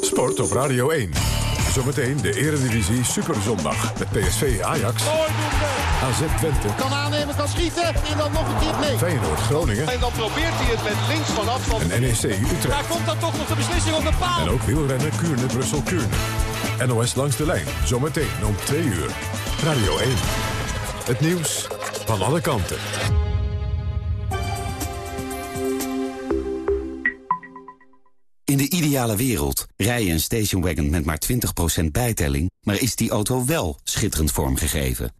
Sport op Radio 1. Zometeen de Eredivisie Superzondag met PSV Ajax. AZ Twente. Kan aannemen, kan schieten en dan nog een keer nee. Feyenoord Groningen. En dan probeert hij het met links van afstand. En NEC Utrecht. Daar komt dan toch nog de beslissing op de paal. En ook wielrennen Kuurne Brussel Kuurne. NOS langs de lijn. Zometeen om 2 uur. Radio 1. Het nieuws van alle kanten. In de ideale wereld rij je een stationwagon met maar 20% bijtelling... maar is die auto wel schitterend vormgegeven?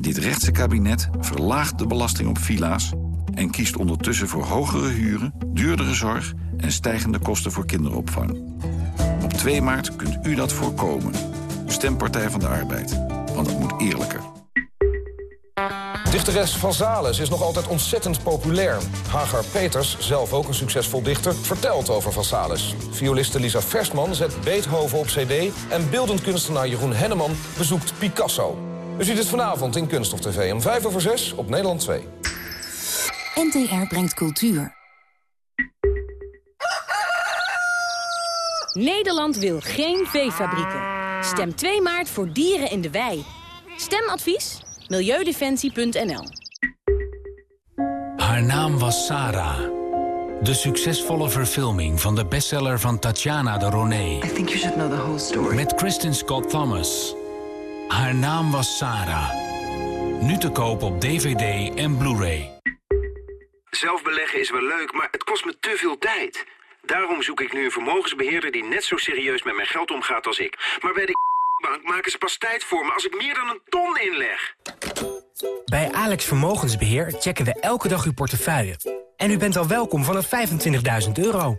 Dit rechtse kabinet verlaagt de belasting op villa's... en kiest ondertussen voor hogere huren, duurdere zorg... en stijgende kosten voor kinderopvang. Op 2 maart kunt u dat voorkomen. Stem Partij van de Arbeid, want het moet eerlijker. Dichteres Van Zales is nog altijd ontzettend populair. Hagar Peters, zelf ook een succesvol dichter, vertelt over Van Zales. Violiste Lisa Versman zet Beethoven op cd... en beeldend kunstenaar Jeroen Henneman bezoekt Picasso. U ziet het vanavond in Kunststof TV om 5 over 6 op Nederland 2. NTR brengt cultuur. Nederland wil geen veefabrieken. Stem 2 maart voor dieren in de wei. Stemadvies? Milieudefensie.nl Haar naam was Sarah. De succesvolle verfilming van de bestseller van Tatjana de Roné. Met Kristen Scott Thomas. Haar naam was Sarah. Nu te koop op DVD en Blu-ray. Zelf beleggen is wel leuk, maar het kost me te veel tijd. Daarom zoek ik nu een vermogensbeheerder die net zo serieus met mijn geld omgaat als ik. Maar bij de bank maken ze pas tijd voor me als ik meer dan een ton inleg. Bij Alex Vermogensbeheer checken we elke dag uw portefeuille. En u bent al welkom vanaf 25.000 euro.